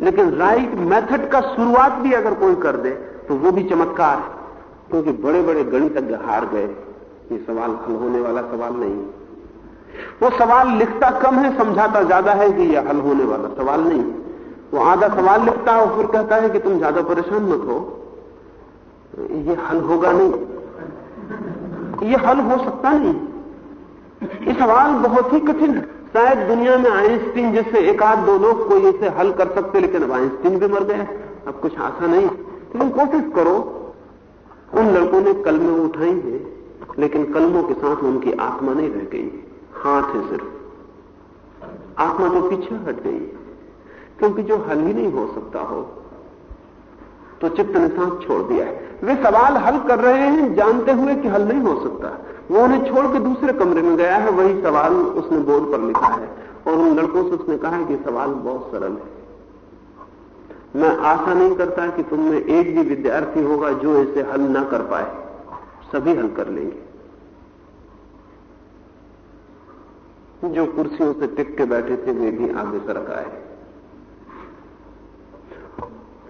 लेकिन राइट मेथड का शुरुआत भी अगर कोई कर दे तो वो भी चमत्कार है। क्योंकि तो बड़े बड़े गणितज्ञ हार गए। ये सवाल हल होने वाला सवाल नहीं। वो सवाल लिखता कम है, समझाता ज़्यादा है कि यह हल होने वाला सवाल नहीं। वो आधा सवाल लिखता है और फिर कहता है कि तुम ज़्यादा परेशान मत हो। ये हल होगा नहीं। ये हल हो सकता नहीं ये सवाल बहुत ही कठिन है। शायद दुनिया में आइंस्टीन जैसे एक आध दो लोग कोई इसे हल कर सकते, लेकिन अब आइंस्टीन भी मर गए। अब कुछ आशा नहीं। लेकिन कोशिश करो, उन लड़कों ने कलमें उठाई है, लेकिन कलमों के साथ उनकी आत्मा नहीं रह गई। हाथ है सिर्फ़। आत्मा तो पीछे हट गई, क्योंकि जो हल ही नहीं हो सकता हो तो चित्त ने साथ छोड़ दिया है। वे सवाल हल कर रहे हैं, जानते हुए कि हल नहीं हो सकता। वो उन्हें छोड़ के दूसरे कमरे में गया है, वही सवाल उसने बोर्ड पर लिखा है। और उन लड़कों से उसने कहा है कि सवाल बहुत सरल है। मैं आशा नहीं करता कि तुम में एक भी विद्यार्थी होगा जो इसे हल ना कर पाए। सभी हल कर लेंगे। जो कुर्सियों से टिक के बैठे थे, वे भी आगे सरक आए।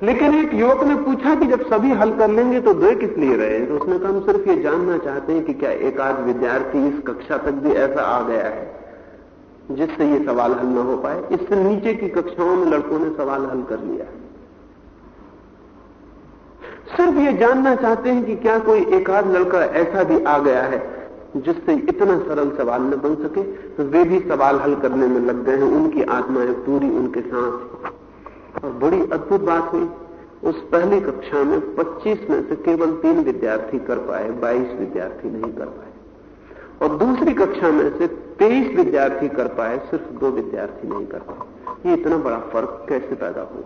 लेकिन एक युवक ने पूछा कि जब सभी हल कर लेंगे तो दो किस लिए रहे तो उसने कहा, हम सिर्फ़ ये जानना चाहते हैं कि क्या एक आध विद्यार्थी इस कक्षा तक भी ऐसा आ गया है जिससे ये सवाल हल न हो पाए? इससे नीचे की कक्षाओं में लड़कों ने सवाल हल कर लिया सिर्फ़ ये जानना चाहते हैं कि क्या कोई एक आध लड़का ऐसा भी आ गया है जिससे इतना सरल सवाल न बन सके? तो वे भी सवाल हल करने में लग गए हैं। उनकी आत्माएँ पूरी उनके साथ और बड़ी अद्भुत बात हुई। उस पहली कक्षा में 25 में से केवल तीन विद्यार्थी कर पाए 22 विद्यार्थी नहीं कर पाए। और दूसरी कक्षा में से 23 विद्यार्थी कर पाए, सिर्फ़ दो विद्यार्थी नहीं कर पाए। ये इतना बड़ा फ़र्क कैसे पैदा हुआ?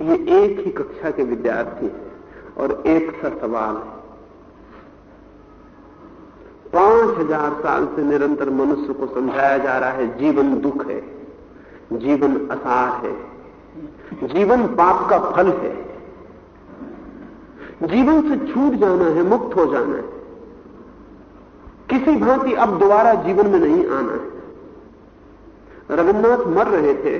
ये एक ही कक्षा के विद्यार्थी है और एक सा सवाल है। पाँच हज़ार साल से निरंतर मनुष्य को समझाया जा रहा है, जीवन दुख है। जीवन असार है। जीवन पाप का फल है। जीवन से छूट जाना है, मुक्त हो जाना है। किसी भांति अब दोबारा जीवन में नहीं आना है। रविन्द्रनाथ मर रहे थे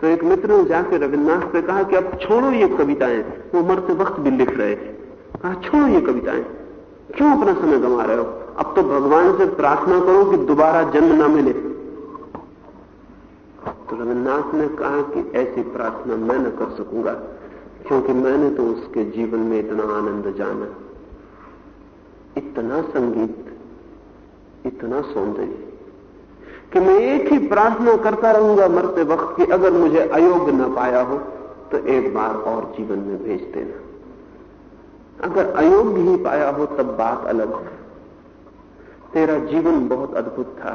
तो एक मित्र ने जाकर रविन्द्रनाथ से कहा कि अब छोड़ो ये कविताएँ। वो मरते वक्त भी लिख रहे थे। कहा, छोड़ो ये कविताएँ। क्यों अपना समय गंवा रहे हो? अब तो भगवान से प्रार्थना करो कि दोबारा जन्म ना मिले तो रविन्द्रनाथ ने कहा कि ऐसी प्रार्थना मैं न कर सकूँगा, क्योंकि मैंने तो उसके जीवन में इतना आनंद जाना। इतना संगीत, इतना सौंदर्य कि मैं एक ही प्रार्थना करता रहूँगा मरते वक्त कि अगर मुझे अयोग्य न पाया हो तो एक बार और जीवन में भेज देना। अगर अयोग्य ही पाया हो, तब बात अलग है। तेरा जीवन बहुत अद्भुत था।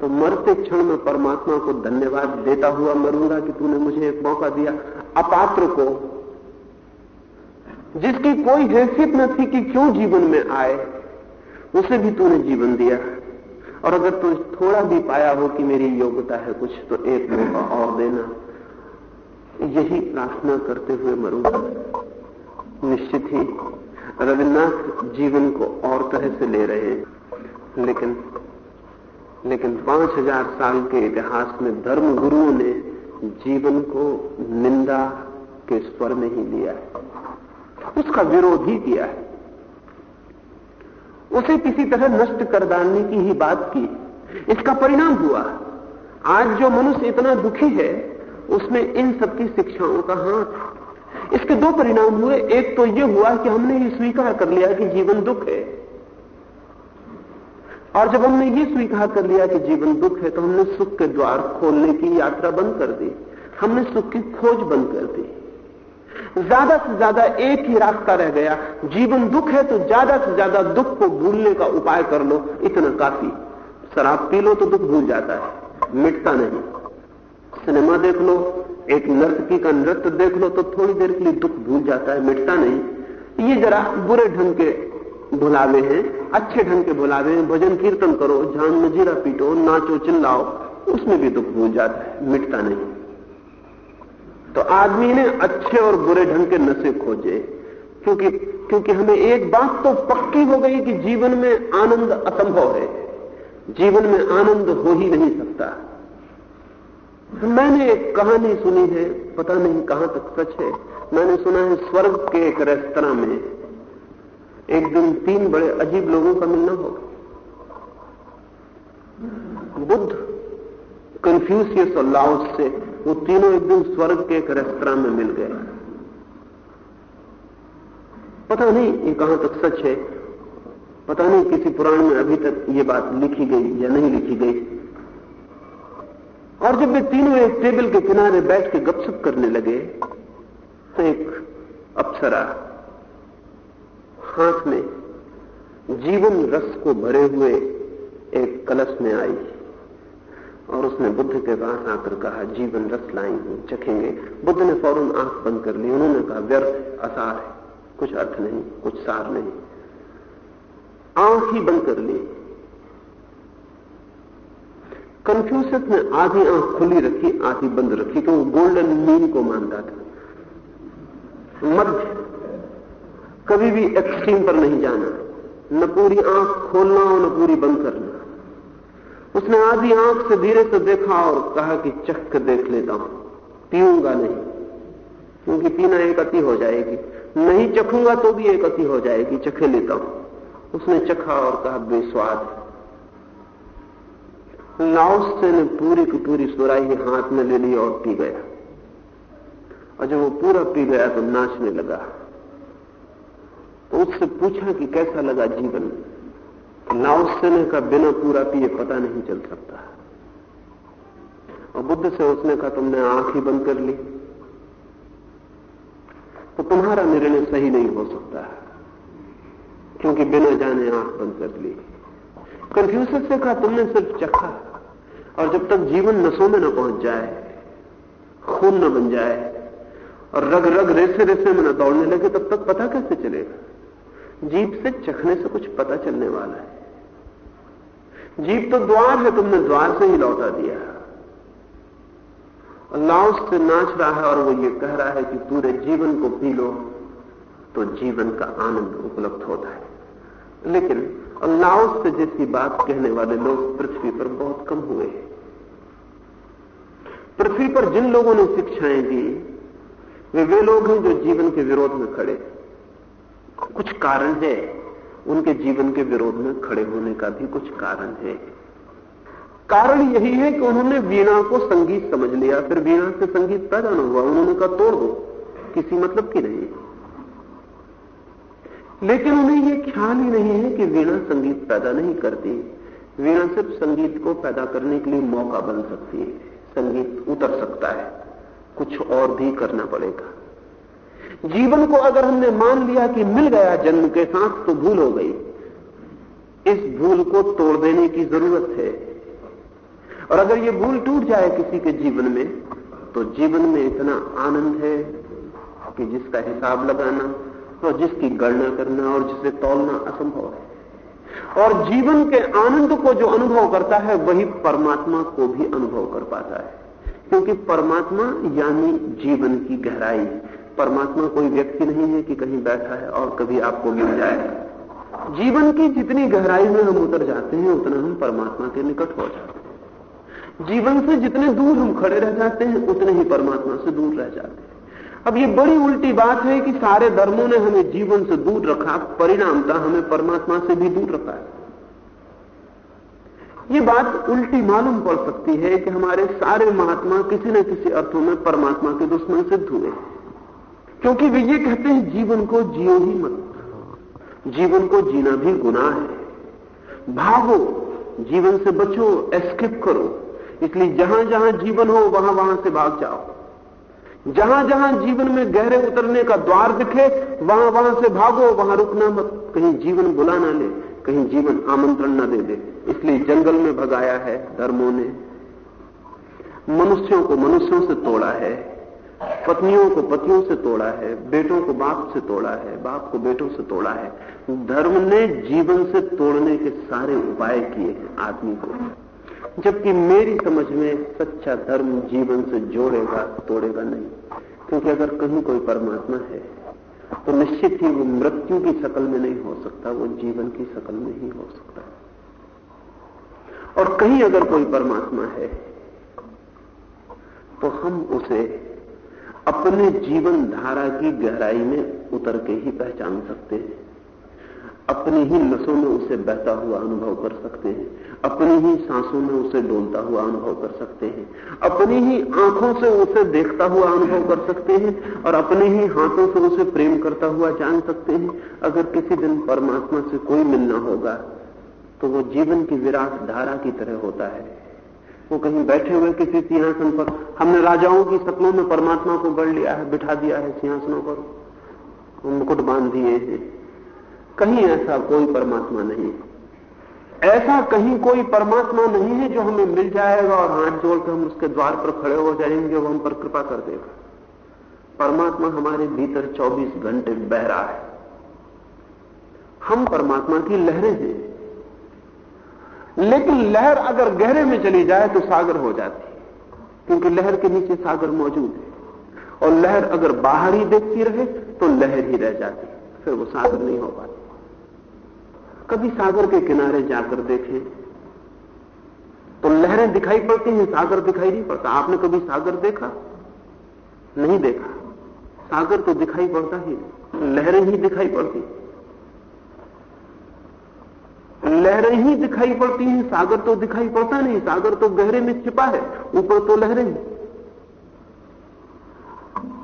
तो मरते क्षण में परमात्मा को धन्यवाद देता हुआ मरूँगा कि तूने मुझे एक मौका दिया अपात्र को, जिसकी कोई हैसियत न थी कि क्यों जीवन में आए, उसे भी तूने जीवन दिया। और अगर तू थोड़ा भी पाया हो कि मेरी योग्यता है कुछ तो एक मौका और देना। यही प्रार्थना करते हुए मरूँगा। निश्चित ही रविन्द्रनाथ जीवन को और तरह से ले रहे हैं, लेकिन लेकिन पाँच हज़ार साल के इतिहास में धर्म गुरुओं ने जीवन को निंदा के स्वर में ही लिया है। उसका विरोध ही किया है। उसे किसी तरह नष्ट कर डालने की ही बात की। इसका परिणाम हुआ। आज जो मनुष्य इतना दुखी है, उसमें इन सबकी शिक्षाओं का हाथ इसके दो परिणाम हुए। एक तो यह हुआ कि हमने ये स्वीकार कर लिया कि जीवन दुख है। और जब हमने ये स्वीकार कर लिया कि जीवन दुख है तो हमने सुख के द्वार खोलने की यात्रा बंद कर दी। हमने सुख की खोज बंद कर दी। ज़्यादा से ज़्यादा एक ही रास्ता रह गया। जीवन दुख है तो ज़्यादा से ज़्यादा दुख को भूलने का उपाय कर लो। इतना काफ़ी। शराब पी लो तो दुख भूल जाता है। मिटता नहीं। सिनेमा देख लो, एक नर्तकी का नृत्य देख लो तो थोड़ी देर के लिए दुख भूल जाता है, मिटता नहीं। ये जरा बुरे ढंग के भुलावे हैं, अच्छे ढंग के बुलावे हैं, भजन कीर्तन करो झान मजीरा पीटो, नाचो, चिल्लाओ, उसमें भी दुख भूल जाता है, मिटता नहीं। तो आदमी ने अच्छे और बुरे ढंग के नशे खोजे, क्योंकि क्योंकि हमें एक बात तो पक्की हो गई कि जीवन में आनंद असंभव है। जीवन में आनंद हो ही नहीं सकता। मैंने एक कहानी सुनी है, पता नहीं कहाँ तक सच है। मैंने सुना है स्वर्ग के एक रेस्तरा में एक दिन तीन बड़े अजीब लोगों का मिलना होगा बुद्ध कंफ्यूसियस और लाउस से वो तीनों एक दिन स्वर्ग के एक रेस्तरा में मिल गए। पता नहीं ये कहाँ तक सच है। पता नहीं किसी पुराण में अभी तक ये बात लिखी गई या नहीं लिखी गई। और जब वे तीनों एक टेबल के किनारे बैठ के गपशप करने लगे तो एक अप्सरा हाथ में जीवन रस को भरे हुए एक कलश में आई। और उसने बुद्ध के पास आकर कहा, जीवन रस हूँ चखेंगे। बुद्ध ने फ़ौरन आँख बंद कर ली। उन्होंने कहा, व्यर्थ, असार है। कुछ अर्थ नहीं, कुछ सार नहीं। आँख ही बंद कर ली। कंफ्यूसियस ने आधी आँख खुली रखी, आधी बंद रखी वो गोल्डन मीन को मानता था। मध्य कभी भी एक्सट्रीम पर नहीं जाना। न पूरी आँख खोलना और न पूरी बंद करना। उसने आधी आँख से धीरे से देखा और कहा कि चख देख लेता हूँ। पीऊँगा नहीं। क्योंकि पीना एक अति हो जाएगी। नहीं चखूँगा तो भी एक अति हो जाएगी। चखे लेता हूँ। उसने चखा और कहा, बेस्वाद लाओसे ने पूरी की पूरी सुराई हाथ में ले ली और पी गया। और जब वो पूरा पी गया तो नाचने लगा। तो उससे पूछा कि कैसा लगा जीवन? लाओसे का बिना पूरा पिए पता नहीं चल सकता। और बुद्ध से उसने कहा, तुमने आँख ही बंद कर ली। तो तुम्हारा निर्णय सही नहीं हो सकता क्योंकि बिना जाने आँख बंद कर ली। कंफ्यूजन से कहा, तुमने सिर्फ़ चखा, और जब तक जीवन नसों में न पहुँच जाए, खून न बन जाए, और रग रग रेसे रेसे में न दौड़ने लगे, तब तक पता कैसे चलेगा? जीप से चखने से कुछ पता चलने वाला है। जीप तो द्वार है, तुमने द्वार से ही लौटा दिया अल्लाह से नाच रहा है और वो ये कह रहा है कि पूरे जीवन को पी लो तो जीवन का आनंद उपलब्ध होता है। लेकिन अल्लाह से जैसी बात कहने वाले लोग पृथ्वी पर बहुत कम हुए हैं। पृथ्वी पर जिन लोगों ने शिक्षाएँ दी, वे वे लोग हैं जो जीवन के विरोध में खड़े कुछ कारण है। उनके जीवन के विरोध में खड़े होने का भी कुछ कारण है। कारण यही है कि उन्होंने वीणा को संगीत समझ लिया। फिर वीणा से संगीत पैदा न हुआ। उन्होंने कहा, तोड़ दो। किसी मतलब की नहीं। लेकिन उन्हें यह ख्याल ही नहीं है कि वीणा संगीत पैदा नहीं करती। वीणा सिर्फ़ संगीत को पैदा करने के लिए मौका बन सकती है। संगीत उतर सकता है। कुछ और भी करना पड़ेगा। जीवन को अगर हमने मान लिया कि मिल गया जन्म के साथ तो भूल हो गई। इस भूल को तोड़ देने की ज़रूरत है। और अगर ये भूल टूट जाए किसी के जीवन में तो जीवन में इतना आनंद है कि जिसका हिसाब लगाना और जिसकी गणना करना और जिसे तोलना असंभव है। और जीवन के आनंद को जो अनुभव करता है, वही परमात्मा को भी अनुभव कर पाता है। क्योंकि परमात्मा यानी जीवन की गहराई। परमात्मा कोई व्यक्ति नहीं है कि कहीं बैठा है और कभी आपको मिल जाए। जीवन की जितनी गहराई में हम उतर जाते हैं, उतना हम परमात्मा के निकट हो जाते हैं। जीवन से जितने दूर हम खड़े रह जाते हैं, उतने ही परमात्मा से दूर रह जाते हैं। अब ये बड़ी उल्टी बात है कि सारे धर्मों ने हमें जीवन से दूर रखा, परिणामता हमें परमात्मा से भी दूर रखा है। ये बात उल्टी मालूम पड़ सकती है कि हमारे सारे महात्मा किसी न किसी अर्थों में परमात्मा के दुश्मन सिद्ध हुए। क्योंकि वे ये कहते हैं, जीवन को जियो ही मत। जीवन को जीना भी गुनाह है। भागो, जीवन से बचो एस्केप करो। इसलिए जहाँ जहाँ जीवन हो वहाँ वहाँ से भाग जाओ। जहाँ जहाँ जीवन में गहरे उतरने का द्वार दिखे वहाँ वहाँ से भागो, वहाँ रुकना मत। कहीं जीवन बुला ना ले, कहीं जीवन आमंत्रण न दे दे। इसलिए जंगल में भगाया है, धर्मों ने। मनुष्यों को मनुष्यों से तोड़ा है। पत्नियों को पतियों से तोड़ा है, बेटों को बाप से तोड़ा है, बाप को बेटों से तोड़ा है। धर्म ने जीवन से तोड़ने के सारे उपाय किए हैं आदमी को। जबकि मेरी समझ में सच्चा धर्म जीवन से जोड़ेगा, तोड़ेगा नहीं। क्योंकि अगर कहीं कोई परमात्मा है तो निश्चित ही वो मृत्यु की शकल में नहीं हो सकता, वो जीवन की शकल में ही हो सकता है। और कहीं अगर कोई परमात्मा है तो हम उसे अपने जीवन धारा की गहराई में उतर के ही पहचान सकते हैं। अपनी ही नसों में उसे बहता हुआ अनुभव कर सकते हैं। अपनी ही सांसों में उसे डोलता हुआ अनुभव कर सकते हैं। अपनी ही आँखों से उसे देखता हुआ अनुभव कर सकते हैं और अपने ही हाथों से उसे प्रेम करता हुआ जान सकते हैं। अगर किसी दिन परमात्मा से कोई मिलना होगा तो वो जीवन की विराट धारा की तरह होता है। वो कहीं बैठे हुए किसी सिंहासन पर। हमने राजाओं की सपनों में परमात्मा को गढ़ लिया है, बिठा दिया है सिंहासनों पर। मुकुट बाँध दिए हैं। कहीं ऐसा कोई परमात्मा नहीं। ऐसा कहीं कोई परमात्मा नहीं है जो हमें मिल जाएगा और हाथ जोड़कर हम उसके द्वार पर खड़े हो जाएँगे, वो हम पर कृपा कर देगा। परमात्मा हमारे भीतर 24 घंटे बह रहा है। हम परमात्मा की लहरें हैं लेकिन लहर अगर गहरे में चली जाए तो सागर हो जाती है, क्योंकि लहर के नीचे सागर मौजूद है। और लहर अगर बाहर ही देखती रहे तो लहर ही रह जाती फिर वो सागर नहीं हो पाती। कभी सागर के किनारे जाकर देखें तो लहरें दिखाई पड़ती हैं, सागर दिखाई नहीं पड़ता। आपने कभी सागर देखा? नहीं देखा। सागर तो दिखाई पड़ता ही लहरें ही दिखाई पड़ती लहरें ही दिखाई पड़ती हैं, सागर तो दिखाई पड़ता नहीं, सागर तो गहरे में छिपा है, ऊपर तो लहरें हैं।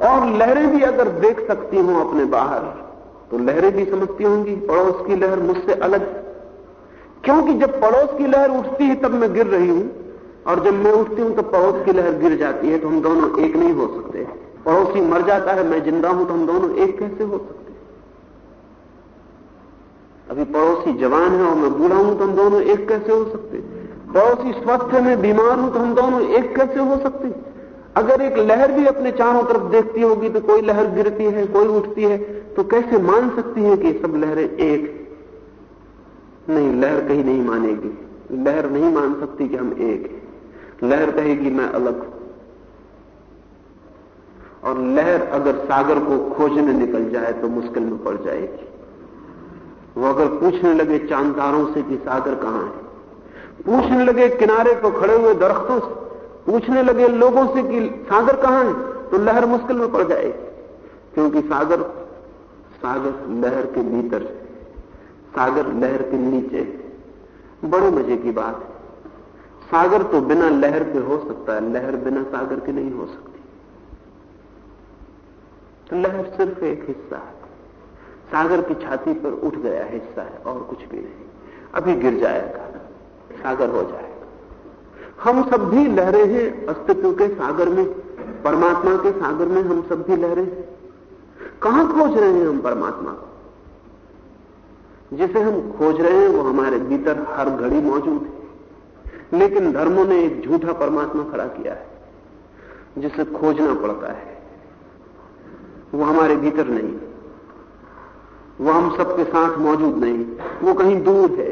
और लहरें भी अगर देख सकती हूँ अपने बाहर तो लहरें भी समझती होंगी, पड़ोस की लहर मुझसे अलग क्योंकि जब पड़ोस की लहर उठती है, तब मैं गिर रही हूँ, और जब मैं उठती हूँ तब पड़ोस की लहर गिर जाती है तो हम दोनों एक नहीं हो सकते। पड़ोसी मर जाता है, मैं ज़िंदा हूँ तो हम दोनों एक कैसे हो सकते अभी पड़ोसी जवान है और मैं बूढ़ा हूँ तो हम दोनों एक कैसे हो सकते? पड़ोसी स्वस्थ है, मैं बीमार हूँ तो हम दोनों एक कैसे हो सकते? अगर एक लहर भी अपने चारों तरफ़ देखती होगी तो कोई लहर गिरती है, कोई उठती है तो कैसे मान सकती है कि सब लहरें एक? नहीं, लहर कहीं नहीं मानेगी। लहर नहीं मान सकती कि हम एक लहर कहेगी, मैं अलग हूँ। और लहर अगर सागर को खोजने निकल जाए तो मुश्किल में पड़ जाएगी। वो अगर पूछने लगे चांदारों से कि सागर कहाँ है? पूछने लगे किनारे पर खड़े हुए दरख्तों से, पूछने लगे लोगों से कि सागर कहाँ है तो लहर मुश्किल में पड़ जाएगी क्योंकि सागर सागर लहर के भीतर सागर लहर के नीचे बड़े मज़े की बात है। सागर तो बिना लहर के हो सकता है, लहर बिना सागर के नहीं हो सकती। तो लहर सिर्फ़ एक हिस्सा है। सागर की छाती पर उठ गया हिस्सा है और कुछ भी नहीं। अभी गिर जाएगा, सागर हो जाएगा। हम सब भी लहरें हैं, अस्तित्व के सागर में, परमात्मा के सागर में हम सब भी लहरें हैं। कहाँ खोज रहे हैं हम परमात्मा को? जिसे हम खोज रहे हैं, वो हमारे भीतर हर घड़ी मौजूद है। लेकिन धर्मों ने एक झूठा परमात्मा खड़ा किया है, जिसे खोजना पड़ता है। वो हमारे भीतर नहीं वो हम सबके साथ मौजूद नहीं। वो कहीं दूर है।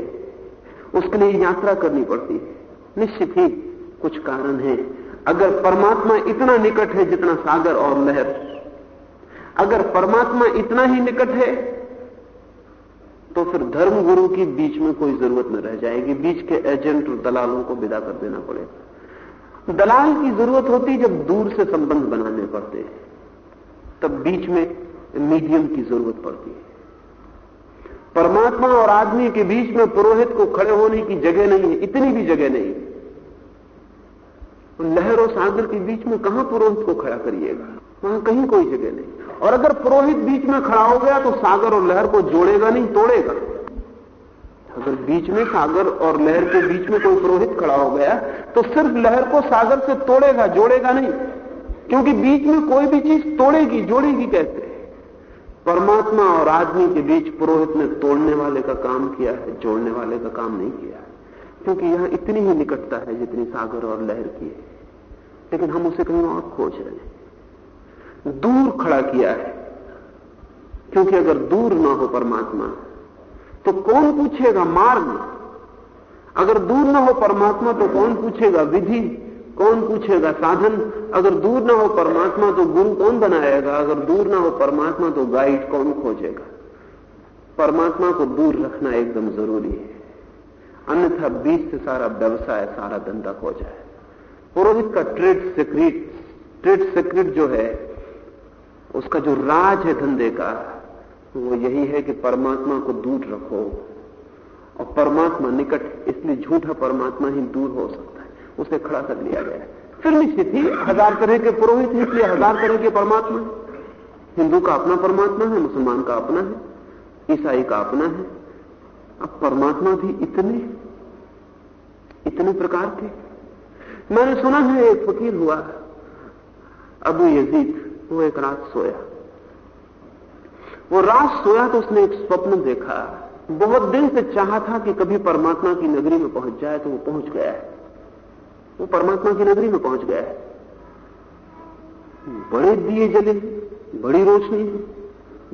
उसके लिए यात्रा करनी पड़ती है। निश्चित ही कुछ कारण है। अगर परमात्मा इतना निकट है जितना सागर और लहर। अगर परमात्मा इतना ही निकट है तो फिर धर्म गुरु की बीच में कोई ज़रूरत न रह जाएगी। बीच के एजेंट और दलालों को विदा कर देना पड़ेगा। दलाल की ज़रूरत होती जब दूर से संबंध बनाने पड़ते हैं, तब बीच में मीडियम की ज़रूरत पड़ती है। परमात्मा और आदमी के बीच में पुरोहित को खड़े होने की जगह नहीं है, इतनी भी जगह नहीं लहर और सागर के बीच में कहाँ पुरोहित को खड़ा करिएगा? वहाँ कहीं कोई जगह नहीं। और अगर पुरोहित बीच में खड़ा हो गया तो सागर और लहर को जोड़ेगा नहीं, तोड़ेगा। अगर बीच में सागर और लहर के बीच में कोई पुरोहित खड़ा हो गया तो सिर्फ़ लहर को सागर से तोड़ेगा, जोड़ेगा नहीं। क्योंकि बीच में कोई भी चीज़ तोड़ेगी, जोड़ेगी कैसे? परमात्मा और आदमी के बीच पुरोहित ने तोड़ने वाले का काम किया है, जोड़ने वाले का काम नहीं किया है। क्योंकि यहाँ इतनी ही निकटता है जितनी सागर और लहर की है। लेकिन हम उसे कहीं और खोज रहे हैं। दूर खड़ा किया है। क्योंकि अगर दूर ना हो परमात्मा तो कौन पूछेगा मार्ग? अगर दूर ना हो परमात्मा तो कौन पूछेगा विधि? कौन पूछेगा, साधन? अगर दूर ना हो परमात्मा तो गुरु कौन बनाएगा? अगर दूर ना हो परमात्मा तो गाइड कौन खोजेगा? परमात्मा को दूर रखना एकदम ज़रूरी है। अन्यथा बीच से सारा व्यवसाय, सारा धंधा खो जाए। पुरोहित का ट्रेड सीक्रेट ट्रेड सीक्रेट जो है, उसका जो राज है धंधे का, वो यही है कि परमात्मा को दूर रखो। और परमात्मा निकट, इसलिए झूठा परमात्मा ही दूर हो सकता उसे खड़ा कर लिया गया। फिर निश्चित ही हज़ार तरह के पुरोहित हैं, इसलिए हज़ार तरह के परमात्मा हिंदू का अपना परमात्मा है, मुसलमान का अपना है, ईसाई का अपना है। अब परमात्मा भी इतने इतने प्रकार के। मैंने सुना है, एक फकीर हुआ, अबू यजीद, वो एक रात सोया। वो रात सोया तो उसने एक स्वप्न देखा। बहुत दिन से चाहा था कि कभी परमात्मा की नगरी में पहुँच जाए तो वो पहुँच गया। है वो परमात्मा की नगरी में पहुँच गया है। बड़े दिए जले, बड़ी रोशनी,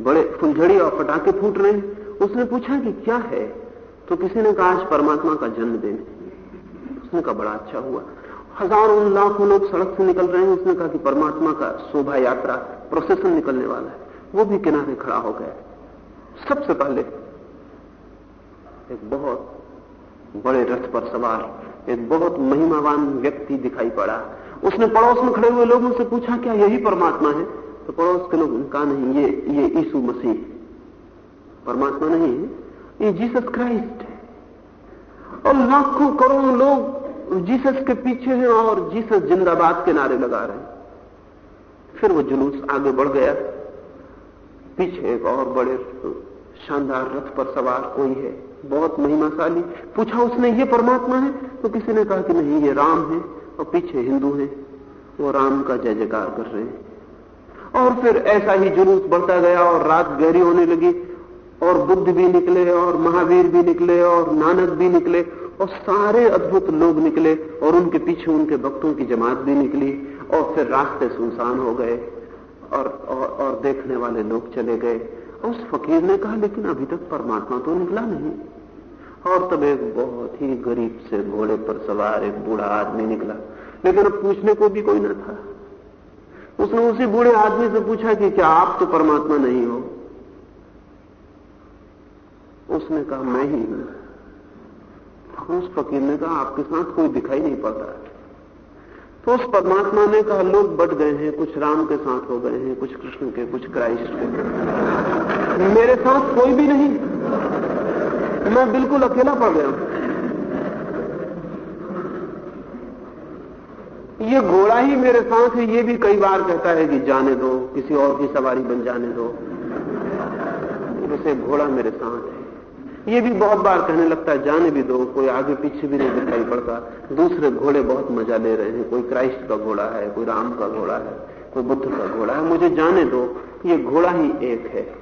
बड़े फुलझड़ी और पटाखे फूट रहे हैं। उसने पूछा कि क्या है? तो किसी ने कहा, आज परमात्मा का जन्मदिन उसने कहा, बड़ा अच्छा हुआ। हज़ारों लाखों लोग सड़क से निकल रहे हैं। उसने कहा कि परमात्मा का शोभा यात्रा प्रोसेसन निकलने वाला है। वो भी किनारे खड़ा हो गया। सबसे पहले एक बहुत बड़े रथ पर सवार एक बहुत महिमावान व्यक्ति दिखाई पड़ा। उसने पड़ोस में खड़े हुए लोगों से पूछा, क्या यही परमात्मा है? तो पड़ोस के लोगों ने कहा नहीं, ये ये यीशु मसीह परमात्मा नहीं है? ये जीसस क्राइस्ट है। और लाखों करोड़ों लोग जीसस के पीछे हैं और जीसस जिंदाबाद के नारे लगा रहे हैं। फिर वो जुलूस आगे बढ़ गया। पीछे एक और बड़े, शानदार रथ पर सवार कोई है। बहुत महिमाशाली। पूछा उसने ये परमात्मा है? तो किसी ने कहा कि नहीं ये राम है और पीछे हिंदू है। वो राम का जय जयकार कर रहे हैं। और फिर ऐसा ही जुलूस बढ़ता गया और रात गहरी होने लगी और बुद्ध भी निकले और महावीर भी निकले और नानक भी निकले और सारे अद्भुत लोग निकले और उनके पीछे उनके भक्तों की जमात भी निकली और फिर रास्ते सुनसान हो गए और, और, और देखने वाले लोग चले गए। उस फकीर ने कहा लेकिन अभी तक परमात्मा तो निकला नहीं। और तब एक बहुत ही गरीब से घोड़े पर सवार एक बूढ़ा आदमी निकला। लेकिन अब पूछने को भी कोई ना था। उसने उसी बूढ़े आदमी से पूछा कि क्या आप तो परमात्मा नहीं हो? उसने कहा, मैं ही हूँ। उस फकीर ने कहा, आपके साथ कोई दिखाई नहीं पड़ता। तो उस परमात्मा ने कहा, लोग बट गए हैं, कुछ राम के साथ हो गए हैं, कुछ कृष्ण के, कुछ क्राइस्ट के। मेरे साथ कोई भी नहीं। मैं बिल्कुल अकेला पड़ गया। ये घोड़ा ही मेरे साथ है, ये भी कई बार कहता है कि जाने दो, किसी और की सवारी बन जाने दो। जैसे घोड़ा मेरे साथ है। ये भी बहुत बार कहने लगता है, जाने भी दो, कोई आगे पीछे भी नहीं दिखाई पड़ता। दूसरे घोड़े बहुत मज़ा ले रहे हैं, कोई क्राइस्ट का घोड़ा है, कोई राम का घोड़ा है, कोई बुद्ध का घोड़ा है, मुझे जाने दो। ये घोड़ा ही एक है,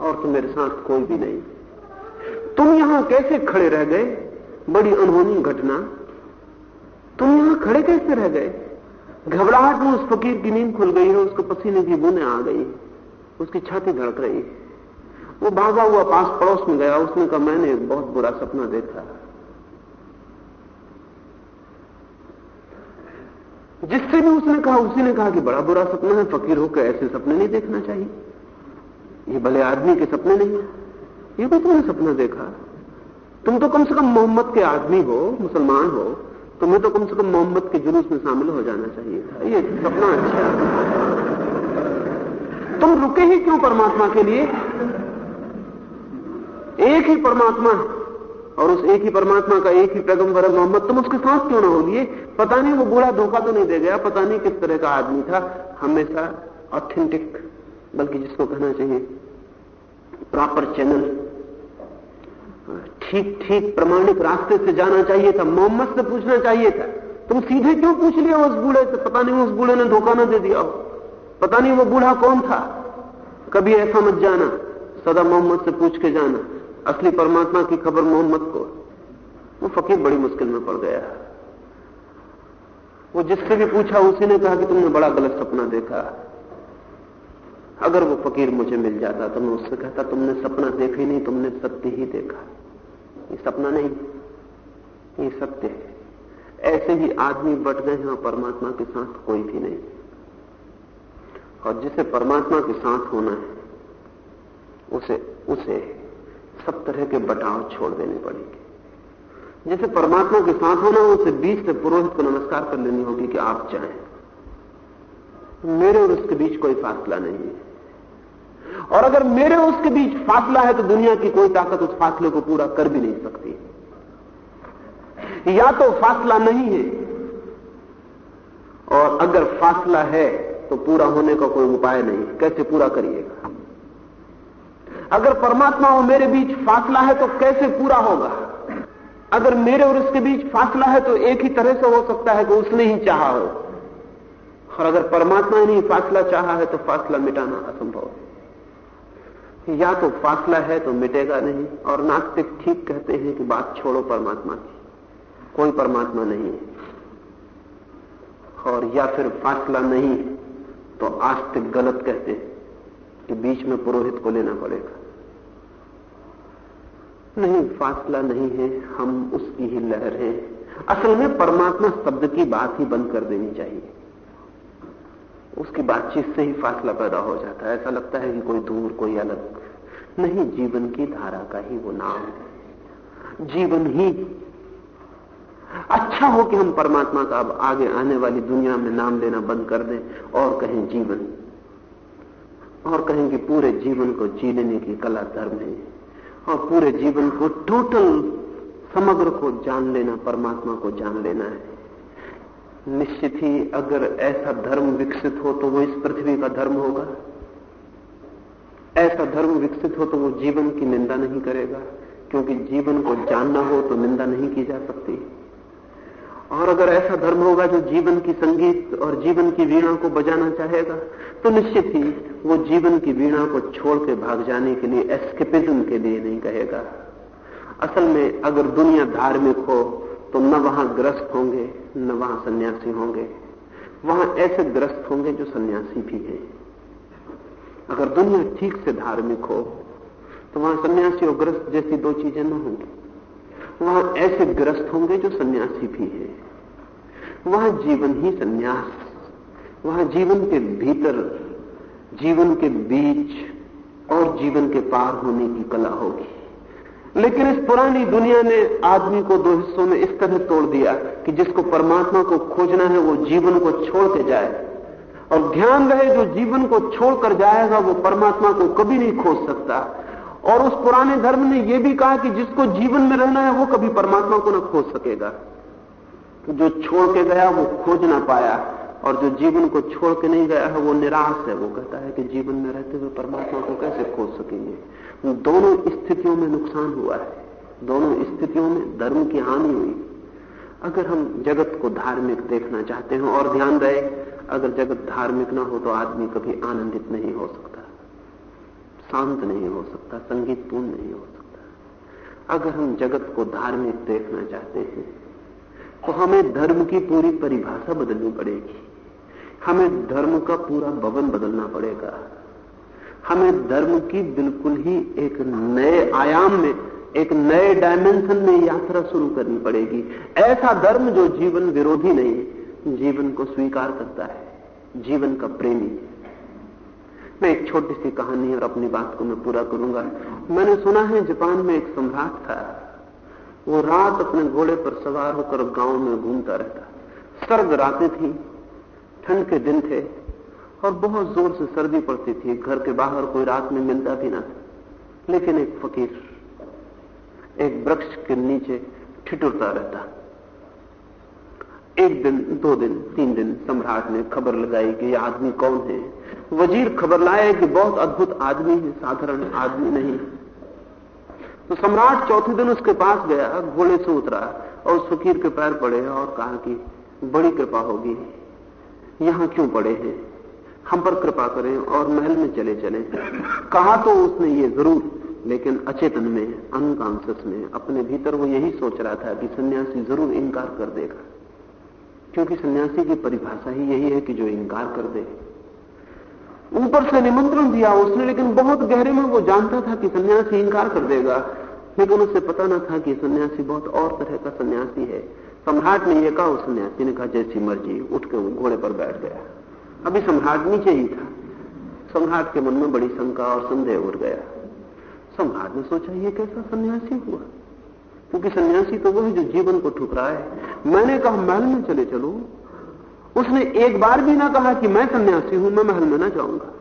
और तो मेरे साथ कोई भी नहीं। तुम यहाँ कैसे खड़े रह गए? बड़ी अनहोनी घटना। तुम यहाँ खड़े कैसे रह गए? घबराहट में उस फकीर की नींद खुल गई है, उसको पसीने की बूंदें आ गई। उसकी छाती धड़क रही। है वो भागा हुआ पास पड़ोस में गया। उसने कहा, मैंने एक बहुत बुरा सपना देखा जिससे भी उसने कहा, उसी ने कहा कि बड़ा बुरा सपना है। फकीर होकर ऐसे सपने नहीं देखना चाहिए। ये भले आदमी के सपने नहीं है। ये भी तुमने सपना देखा। तुम तो कम से कम मोहम्मद के आदमी हो, मुसलमान हो, तुम्हें तो कम से कम मोहम्मद के जुलूस में शामिल हो जाना चाहिए था। ये सपना अच्छा तुम रुके ही क्यों परमात्मा के लिए? एक ही परमात्मा और उस एक ही परमात्मा का एक ही पैगंबर है मोहम्मद। तुम उसके साथ क्यों ना हो लिए पता नहीं, वो बूढ़ा धोखा तो नहीं दे गया। पता नहीं किस तरह का आदमी था। हमेशा ऑथेंटिक बल्कि जिसको कहना चाहिए प्रॉपर चैनल ठीक ठीक प्रमाणिक रास्ते से जाना चाहिए था, मोहम्मद से पूछना चाहिए था। तुम सीधे क्यों पूछ लिया उस बूढ़े से? पता नहीं उस बूढ़े ने धोखा ना दे दिया पता नहीं वो बूढ़ा कौन था। कभी ऐसा मत जाना, सदा मोहम्मद से पूछ के जाना। असली परमात्मा की खबर मोहम्मद को। वो फकीर बड़ी मुश्किल में पड़ गया। वो जिससे भी पूछा, उसी ने कहा कि तुमने बड़ा गलत सपना देखा। अगर वो फकीर मुझे मिल जाता तो मैं उससे कहता, तुमने सपना देखा ही नहीं, तुमने सत्य ही देखा। ये सपना नहीं, ये सत्य है। ऐसे ही आदमी बट गए हैं और परमात्मा के साथ कोई भी नहीं। और जिसे परमात्मा के साथ होना है, उसे उसे सब तरह के बटाव छोड़ देने पड़ेंगे। जैसे परमात्मा के साथ होना उसे बीच से पुरोहित को नमस्कार कर लेनी होगी कि आप चाहें मेरे और उसके बीच कोई फासला नहीं है। और अगर मेरे उसके बीच फासला है तो दुनिया की कोई ताकत उस फासले को पूरा कर भी नहीं सकती। या तो फासला नहीं है, और अगर फासला है तो पूरा होने का कोई उपाय नहीं। कैसे पूरा करिएगा? अगर परमात्मा और मेरे बीच फासला है तो कैसे पूरा होगा? अगर मेरे और उसके बीच फासला है तो एक ही तरह से हो सकता है कि उसने ही चाहा हो। और अगर परमात्मा ने ही फासला चाहा है तो फासला मिटाना असंभव है। या तो फासला है तो मिटेगा नहीं, और नास्तिक ठीक कहते हैं कि बात छोड़ो परमात्मा की। कोई परमात्मा नहीं है। और या फिर फासला नहीं तो आस्तिक गलत कहते हैं कि बीच में पुरोहित को लेना पड़ेगा। नहीं फासला नहीं है, हम उसकी ही लहर हैं। असल में परमात्मा शब्द की बात ही बंद कर देनी चाहिए। उसकी बातचीत से ही फासला पैदा हो जाता है। ऐसा लगता है कि कोई दूर, कोई अलग। नहीं, जीवन की धारा का ही वो नाम है। जीवन ही अच्छा हो कि हम परमात्मा का अब आगे आने वाली दुनिया में नाम लेना बंद कर दें और कहें जीवन। और कहें कि पूरे जीवन को जी लेने की कला धर्म है। और पूरे जीवन को टोटल समग्र को जान लेना, परमात्मा को जान लेना है। निश्चित ही अगर ऐसा धर्म विकसित हो तो वो इस पृथ्वी का धर्म होगा। ऐसा धर्म विकसित हो तो वो जीवन की निंदा नहीं करेगा, क्योंकि जीवन को जानना हो तो निंदा नहीं की जा सकती। और अगर ऐसा धर्म होगा जो जीवन की संगीत और जीवन की वीणा को बजाना चाहेगा तो निश्चित ही वो जीवन की वीणा को छोड़ के भाग जाने के लिए एस्केपिज्म के लिए नहीं कहेगा। असल में अगर दुनिया धार्मिक हो तो न वहाँ ग्रस्त होंगे, न वहाँ सन्यासी होंगे। वहाँ ऐसे ग्रस्त होंगे जो सन्यासी भी हैं। अगर दुनिया ठीक से धार्मिक हो तो वहाँ सन्यासी और ग्रस्त जैसी दो चीज़ें न होंगी। वहाँ ऐसे ग्रस्त होंगे जो सन्यासी भी है। वहाँ जीवन ही सन्यास, वहाँ जीवन के भीतर, जीवन के बीच और जीवन के पार होने की कला होगी। लेकिन इस पुरानी दुनिया ने आदमी को दो हिस्सों में इस तरह तोड़ दिया कि जिसको परमात्मा को खोजना है, वो जीवन को छोड़ के जाए। और ध्यान रहे, जो जीवन को छोड़कर जाएगा, वो परमात्मा को कभी नहीं खोज सकता। और उस पुराने धर्म ने यह भी कहा कि जिसको जीवन में रहना है, वो कभी परमात्मा को न खोज सकेगा। जो छोड़ के गया, वो खोज ना पाया। और जो जीवन को छोड़ के नहीं गया है, वो निराश है। वो कहता है कि जीवन में रहते हुए परमात्मा को कैसे खोज सकेंगे? दोनों स्थितियों में नुकसान हुआ है। दोनों स्थितियों में धर्म की हानि हुई। अगर हम जगत को धार्मिक देखना चाहते हैं और ध्यान रहे, अगर जगत धार्मिक ना हो तो आदमी कभी आनंदित नहीं हो सकता, शांत नहीं हो सकता, संगीतपूर्ण नहीं हो सकता। अगर हम जगत को धार्मिक देखना चाहते हैं तो हमें धर्म की पूरी परिभाषा बदलनी पड़ेगी। हमें धर्म का पूरा भवन बदलना पड़ेगा। हमें धर्म की बिल्कुल ही एक नए आयाम में, एक नए डायमेंशन में यात्रा शुरू करनी पड़ेगी। ऐसा धर्म जो जीवन विरोधी नहीं जीवन को स्वीकार करता है, जीवन का प्रेमी। मैं एक छोटी सी कहानी और अपनी बात को मैं पूरा करूँगा। मैंने सुना है जापान में एक सम्राट था। वो रात अपने घोड़े पर सवार होकर गाँव में घूमता रहता। सर्द रातें थी, ठंड के दिन थे। और बहुत ज़ोर से सर्दी पड़ती थी। घर के बाहर कोई रात में मिलता भी ना था। लेकिन एक फकीर, एक वृक्ष के नीचे ठिठुरता रहता। एक दिन, दो दिन, तीन दिन सम्राट ने खबर लगाई कि यह आदमी कौन है? वज़ीर खबर लाया कि बहुत अद्भुत आदमी है, साधारण आदमी नहीं। तो सम्राट चौथे दिन उसके पास गया, घोड़े से उतरा और उस फकीर के पैर पड़े और कहा कि, बड़ी कृपा होगी। यहाँ क्यों पड़े हैं? हम पर कृपा करें और महल में चले चले। कहा तो उसने ये ज़रूर, लेकिन अचेतन में अनकॉन्सियस में, अपने भीतर वो यही सोच रहा था कि सन्यासी ज़रूर इंकार कर देगा। क्योंकि सन्यासी की परिभाषा ही यही है कि जो इंकार कर दे। ऊपर से निमंत्रण दिया उसने, लेकिन बहुत गहरे में वो जानता था कि सन्यासी इंकार कर देगा। लेकिन उसे पता न था कि सन्यासी बहुत और तरह का सन्यासी है। सम्राट ने यह कहा, उस सन्यासी ने कहा, जैसी मर्ज़ी, उठ के घोड़े पर बैठ गया। अभी सम्राट नीचे ही था। सम्राट के मन में बड़ी शंका और संदेह उठ गया। सम्राट ने सोचा, ये कैसा सन्यासी हुआ? क्योंकि सन्यासी तो वो है जो जीवन को ठुकराए। मैंने कहा, महल में चले चलो। उसने एक बार भी ना कहा कि मैं सन्यासी हूँ, मैं महल में ना जाऊँगा।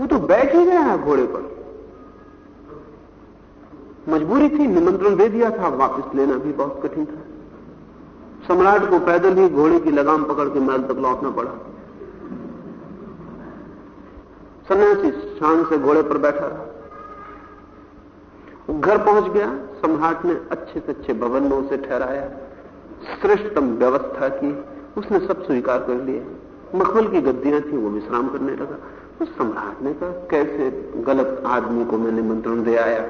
वो तो बैठ ही गया है घोड़े पर। मजबूरी थी, निमंत्रण दे दिया था, वापस लेना भी बहुत कठिन था। सम्राट को पैदल ही घोड़े की लगाम पकड़ के महल तक लौटना पड़ा। सन्यासी शान से घोड़े पर बैठा रहा। घर पहुँच गया। सम्राट ने अच्छे से अच्छे भवन में उसे ठहराया। श्रेष्ठतम व्यवस्था की। उसने सब स्वीकार कर लिया मखमल की गद्दियाँ थी, वो विश्राम करने लगा। उस सम्राट ने कहा, कैसे गलत आदमी को मैं निमंत्रण दे आया?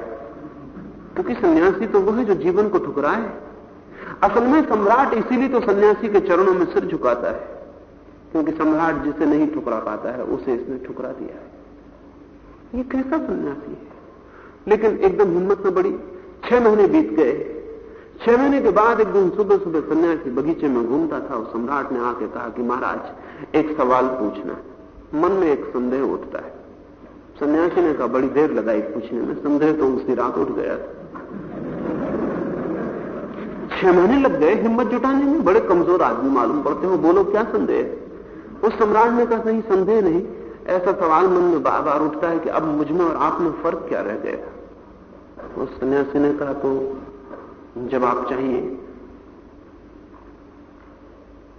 क्योंकि सन्यासी तो वो है जो जीवन को ठुकराए। असल में सम्राट इसीलिए तो सन्यासी के चरणों में सिर झुकाता है, क्योंकि सम्राट जिसे नहीं ठुकरा पाता है, उसे इसने ठुकरा दिया है। ये कैसा सन्यासी है? लेकिन एकदम हिम्मत में बड़ी, छह महीने बीत गए। छह महीने के बाद एक दिन सुबह सुबह सन्यासी बगीचे में घूमता था और सम्राट ने आके कहा कि महाराज, एक सवाल पूछना। मन में एक संदेह उठता है। सन्यासी ने कहा, बड़ी देर लगाई पूछने में, संदेह तो उसी रात उठ गया छह महीने लग गए, हिम्मत जुटाने में बड़े कमज़ोर आदमी मालूम पड़ते हो। बोलो, क्या संदेह? उस सम्राट ने कहा, नहीं, संदेह नहीं। ऐसा सवाल मन में बार बार उठता है कि अब मुझमें और आप में फ़र्क क्या रह गया? उस सन्यासी ने कहा तो जवाब चाहिए।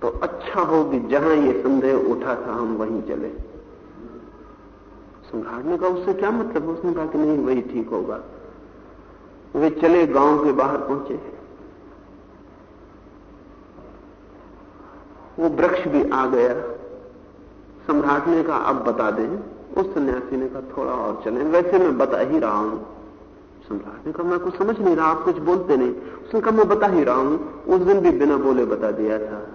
तो अच्छा हो कि जहाँ ये संदेह उठा था, हम वहीं चले। सम्राट ने कहा, उससे क्या मतलब? उसने कहा कि, नहीं, वही ठीक होगा। वे चले, गाँव के बाहर पहुँचे वो वृक्ष भी आ गया। सम्राट ने कहा अब बता दें, उस सन्यासी ने कहा, थोड़ा और चले। वैसे मैं बता ही रहा हूँ। सम्राट ने कहा, मैं कुछ समझ नहीं रहा, आप कुछ बोलते नहीं। उसने कहा, मैं बता ही रहा हूँ, उस दिन भी बिना बोले बता दिया था।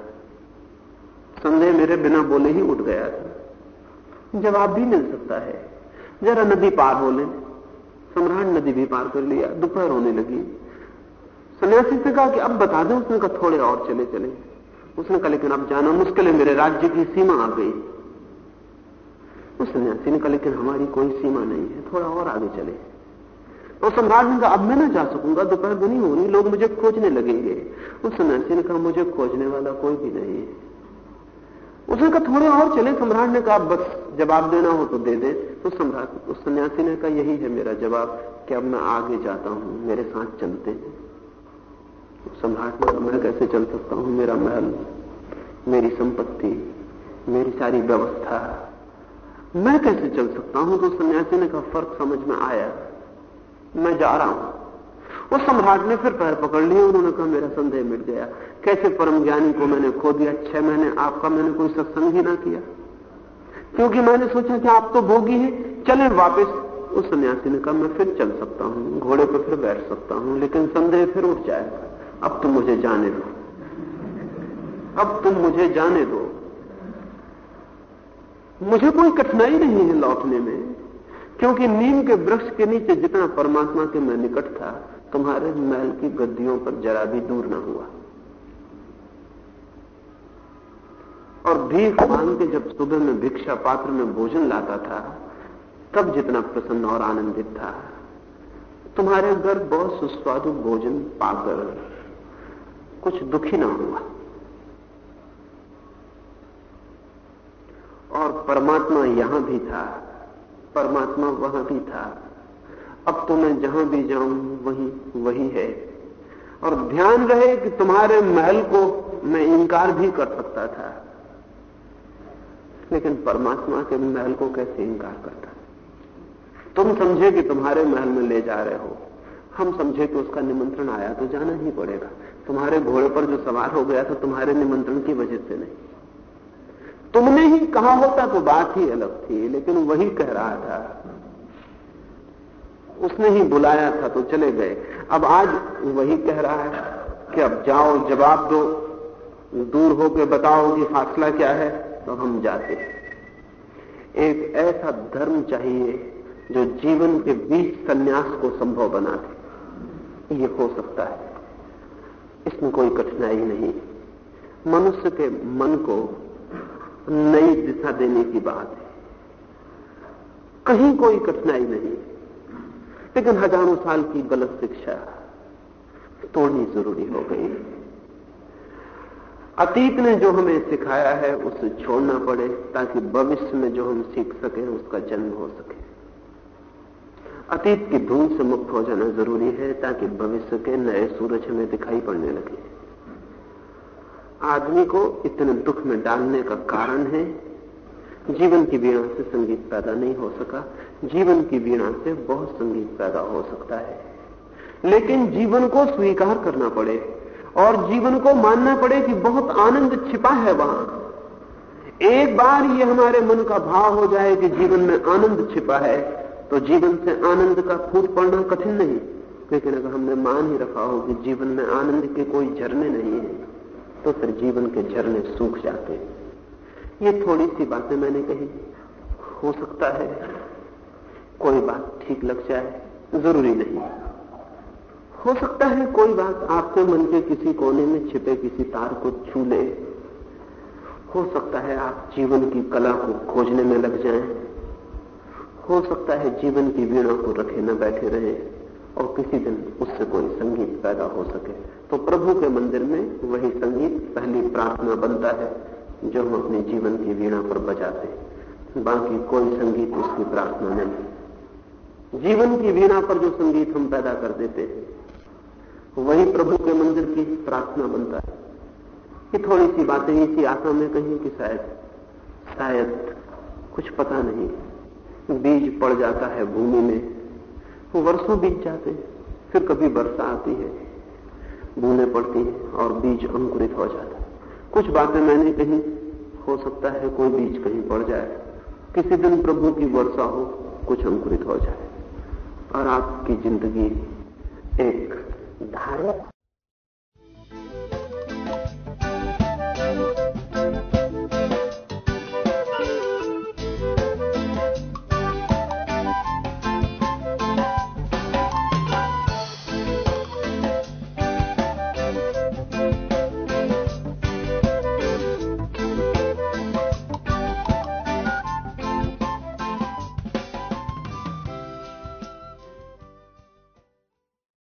संदेह मेरे बिना बोले ही उठ गया था। जवाब भी मिल सकता है। जरा नदी पार हो ले। सम्राट नदी भी पार कर लिया, दोपहर होने लगी। सन्यासी से कहा कि, अब बता दें। उसने कहा, थोड़े और चले चले। उसने कहा, लेकिन अब जाना, मुश्किल है, मेरे राज्य की सीमा आ गई। उस सन्यासी ने कहा लेकिन हमारी कोई सीमा नहीं है, थोड़ा और आगे चले। तो सम्राट ने कहा अब मैं ना जा सकूँगा, दोपहर नहीं हो रही, लोग मुझे खोजने लगेंगे। उस सन्यासी ने कहा मुझे खोजने वाला कोई भी नहीं है। उसने कहा, थोड़े और चले, सम्राट ने कहा, बस, जवाब देना हो तो दे दे। तो सम्राट उस सन्यासी ने कहा यही है मेरा जवाब, कि अब मैं आगे जाता हूँ, मेरे साथ चलते हैं। सम्राट ने मैं कैसे चल सकता हूँ? मेरा महल, मेरी संपत्ति, मेरी सारी व्यवस्था। मैं कैसे चल सकता हूँ? तो सन्यासी ने कहा, फ़र्क समझ में आया। मैं जा रहा हूँ। उस सम्राट ने फिर पैर पकड़ लिए उन्होंने कहा, मेरा संदेह मिट गया। कैसे परम ज्ञानी को मैंने खो दिया? छह महीने आपका मैंने कोई सत्संग ही ना किया। क्योंकि मैंने सोचा कि आप तो भोगी हैं। चले वापस। उस सन्यासी ने कहा, मैं फिर चल सकता हूँ। घोड़े पर फिर बैठ सकता हूँ, लेकिन संदेह फिर उठ जाएगा। अब तुम मुझे जाने दो। अब तुम मुझे जाने दो। मुझे कोई कठिनाई नहीं है लौटने में, क्योंकि नीम के वृक्ष के नीचे जितना परमात्मा के मैं निकट था, तुम्हारे महल की गद्दियों पर जरा भी दूर ना हुआ। और भीख मांग के जब सुबह में भिक्षा पात्र में भोजन लाता था, तब जितना प्रसन्न और आनंदित था। तुम्हारे घर बहुत सुस्वादु भोजन पाकर कुछ दुखी ना हुआ। और परमात्मा यहाँ भी था, परमात्मा वहाँ भी था। अब तो मैं जहाँ भी जाऊँ, वही वही है। और ध्यान रहे कि तुम्हारे महल को मैं इंकार भी कर सकता था। लेकिन परमात्मा के महल को कैसे इंकार करता? तुम समझे कि तुम्हारे महल में ले जा रहे हो। हम समझे कि उसका निमंत्रण आया तो जाना ही पड़ेगा। तुम्हारे घोड़े पर जो सवार हो गया था, तुम्हारे निमंत्रण की वजह से नहीं। तुमने ही कहा होता तो बात ही अलग थी, लेकिन वही कह रहा था। उसने ही बुलाया था तो चले गए। अब आज वही कह रहा है कि अब जाओ, जवाब दो। दूर होके बताओ कि फासला क्या है तो हम जाते एक ऐसा धर्म चाहिए जो जीवन के बीच संन्यास को संभव बना दे। ये हो सकता है। इसमें कोई कठिनाई नहीं। मनुष्य के मन को नई दिशा देने की बात है। कहीं कोई कठिनाई नहीं। लेकिन हज़ारों साल की गलत शिक्षा तोड़नी ज़रूरी हो गई। अतीत ने जो हमें सिखाया है, उसे छोड़ना पड़े, ताकि भविष्य में जो हम सीख सकें, उसका जन्म हो सके। अतीत की धूल से मुक्त हो जाना ज़रूरी है, ताकि भविष्य के नए सूरज हमें दिखाई पड़ने लगे। आदमी को इतने दुख में डालने का कारण है। जीवन की वीणा से संगीत पैदा नहीं हो सका। जीवन की वीणा से बहुत संगीत पैदा हो सकता है। लेकिन जीवन को स्वीकार करना पड़े, और जीवन को मानना पड़े कि बहुत आनंद छिपा है वहाँ। एक बार ये हमारे मन का भाव हो जाए कि जीवन में आनंद छिपा है तो जीवन से आनंद का फूट पड़ना कठिन नहीं, लेकिन अगर हमने मान ही रखा हो कि जीवन में आनंद के कोई झरने नहीं है तो फिर जीवन के झरने सूख जाते हैं। ये थोड़ी सी बातें मैंने कही। हो सकता है कोई बात ठीक लग जाए, ज़रूरी नहीं। हो सकता है कोई बात आपके मन के किसी कोने में छिपे किसी तार को छू ले। हो सकता है आप जीवन की कला को खोजने में लग जाएँ। हो सकता है जीवन की वीणा को रखे न बैठे रहे और किसी दिन उससे कोई संगीत पैदा हो सके। तो प्रभु के मंदिर में वही संगीत पहली प्रार्थना बनता है, जो हम अपने जीवन की वीणा पर बजाते बाकी कोई संगीत उसकी प्रार्थना नहीं। जीवन की वीणा पर जो संगीत हम पैदा कर देते हैं, वही प्रभु के मंदिर की प्रार्थना बनता है। कि थोड़ी सी बातें इसी आशा में कहीं कि शायद शायद कुछ पता नहीं। बीज पड़ जाता है भूमि में। वो वर्षों बीत जाते हैं, फिर कभी वर्षा आती है, बूंदे पड़ती हैं और बीज अंकुरित हो जाता है। कुछ बातें मैंने कही, हो सकता है कोई बीज कहीं पड़ जाए। किसी दिन प्रभु की वर्षा हो, कुछ अंकुरित हो जाए। और आपकी ज़िंदगी एक धार्मिक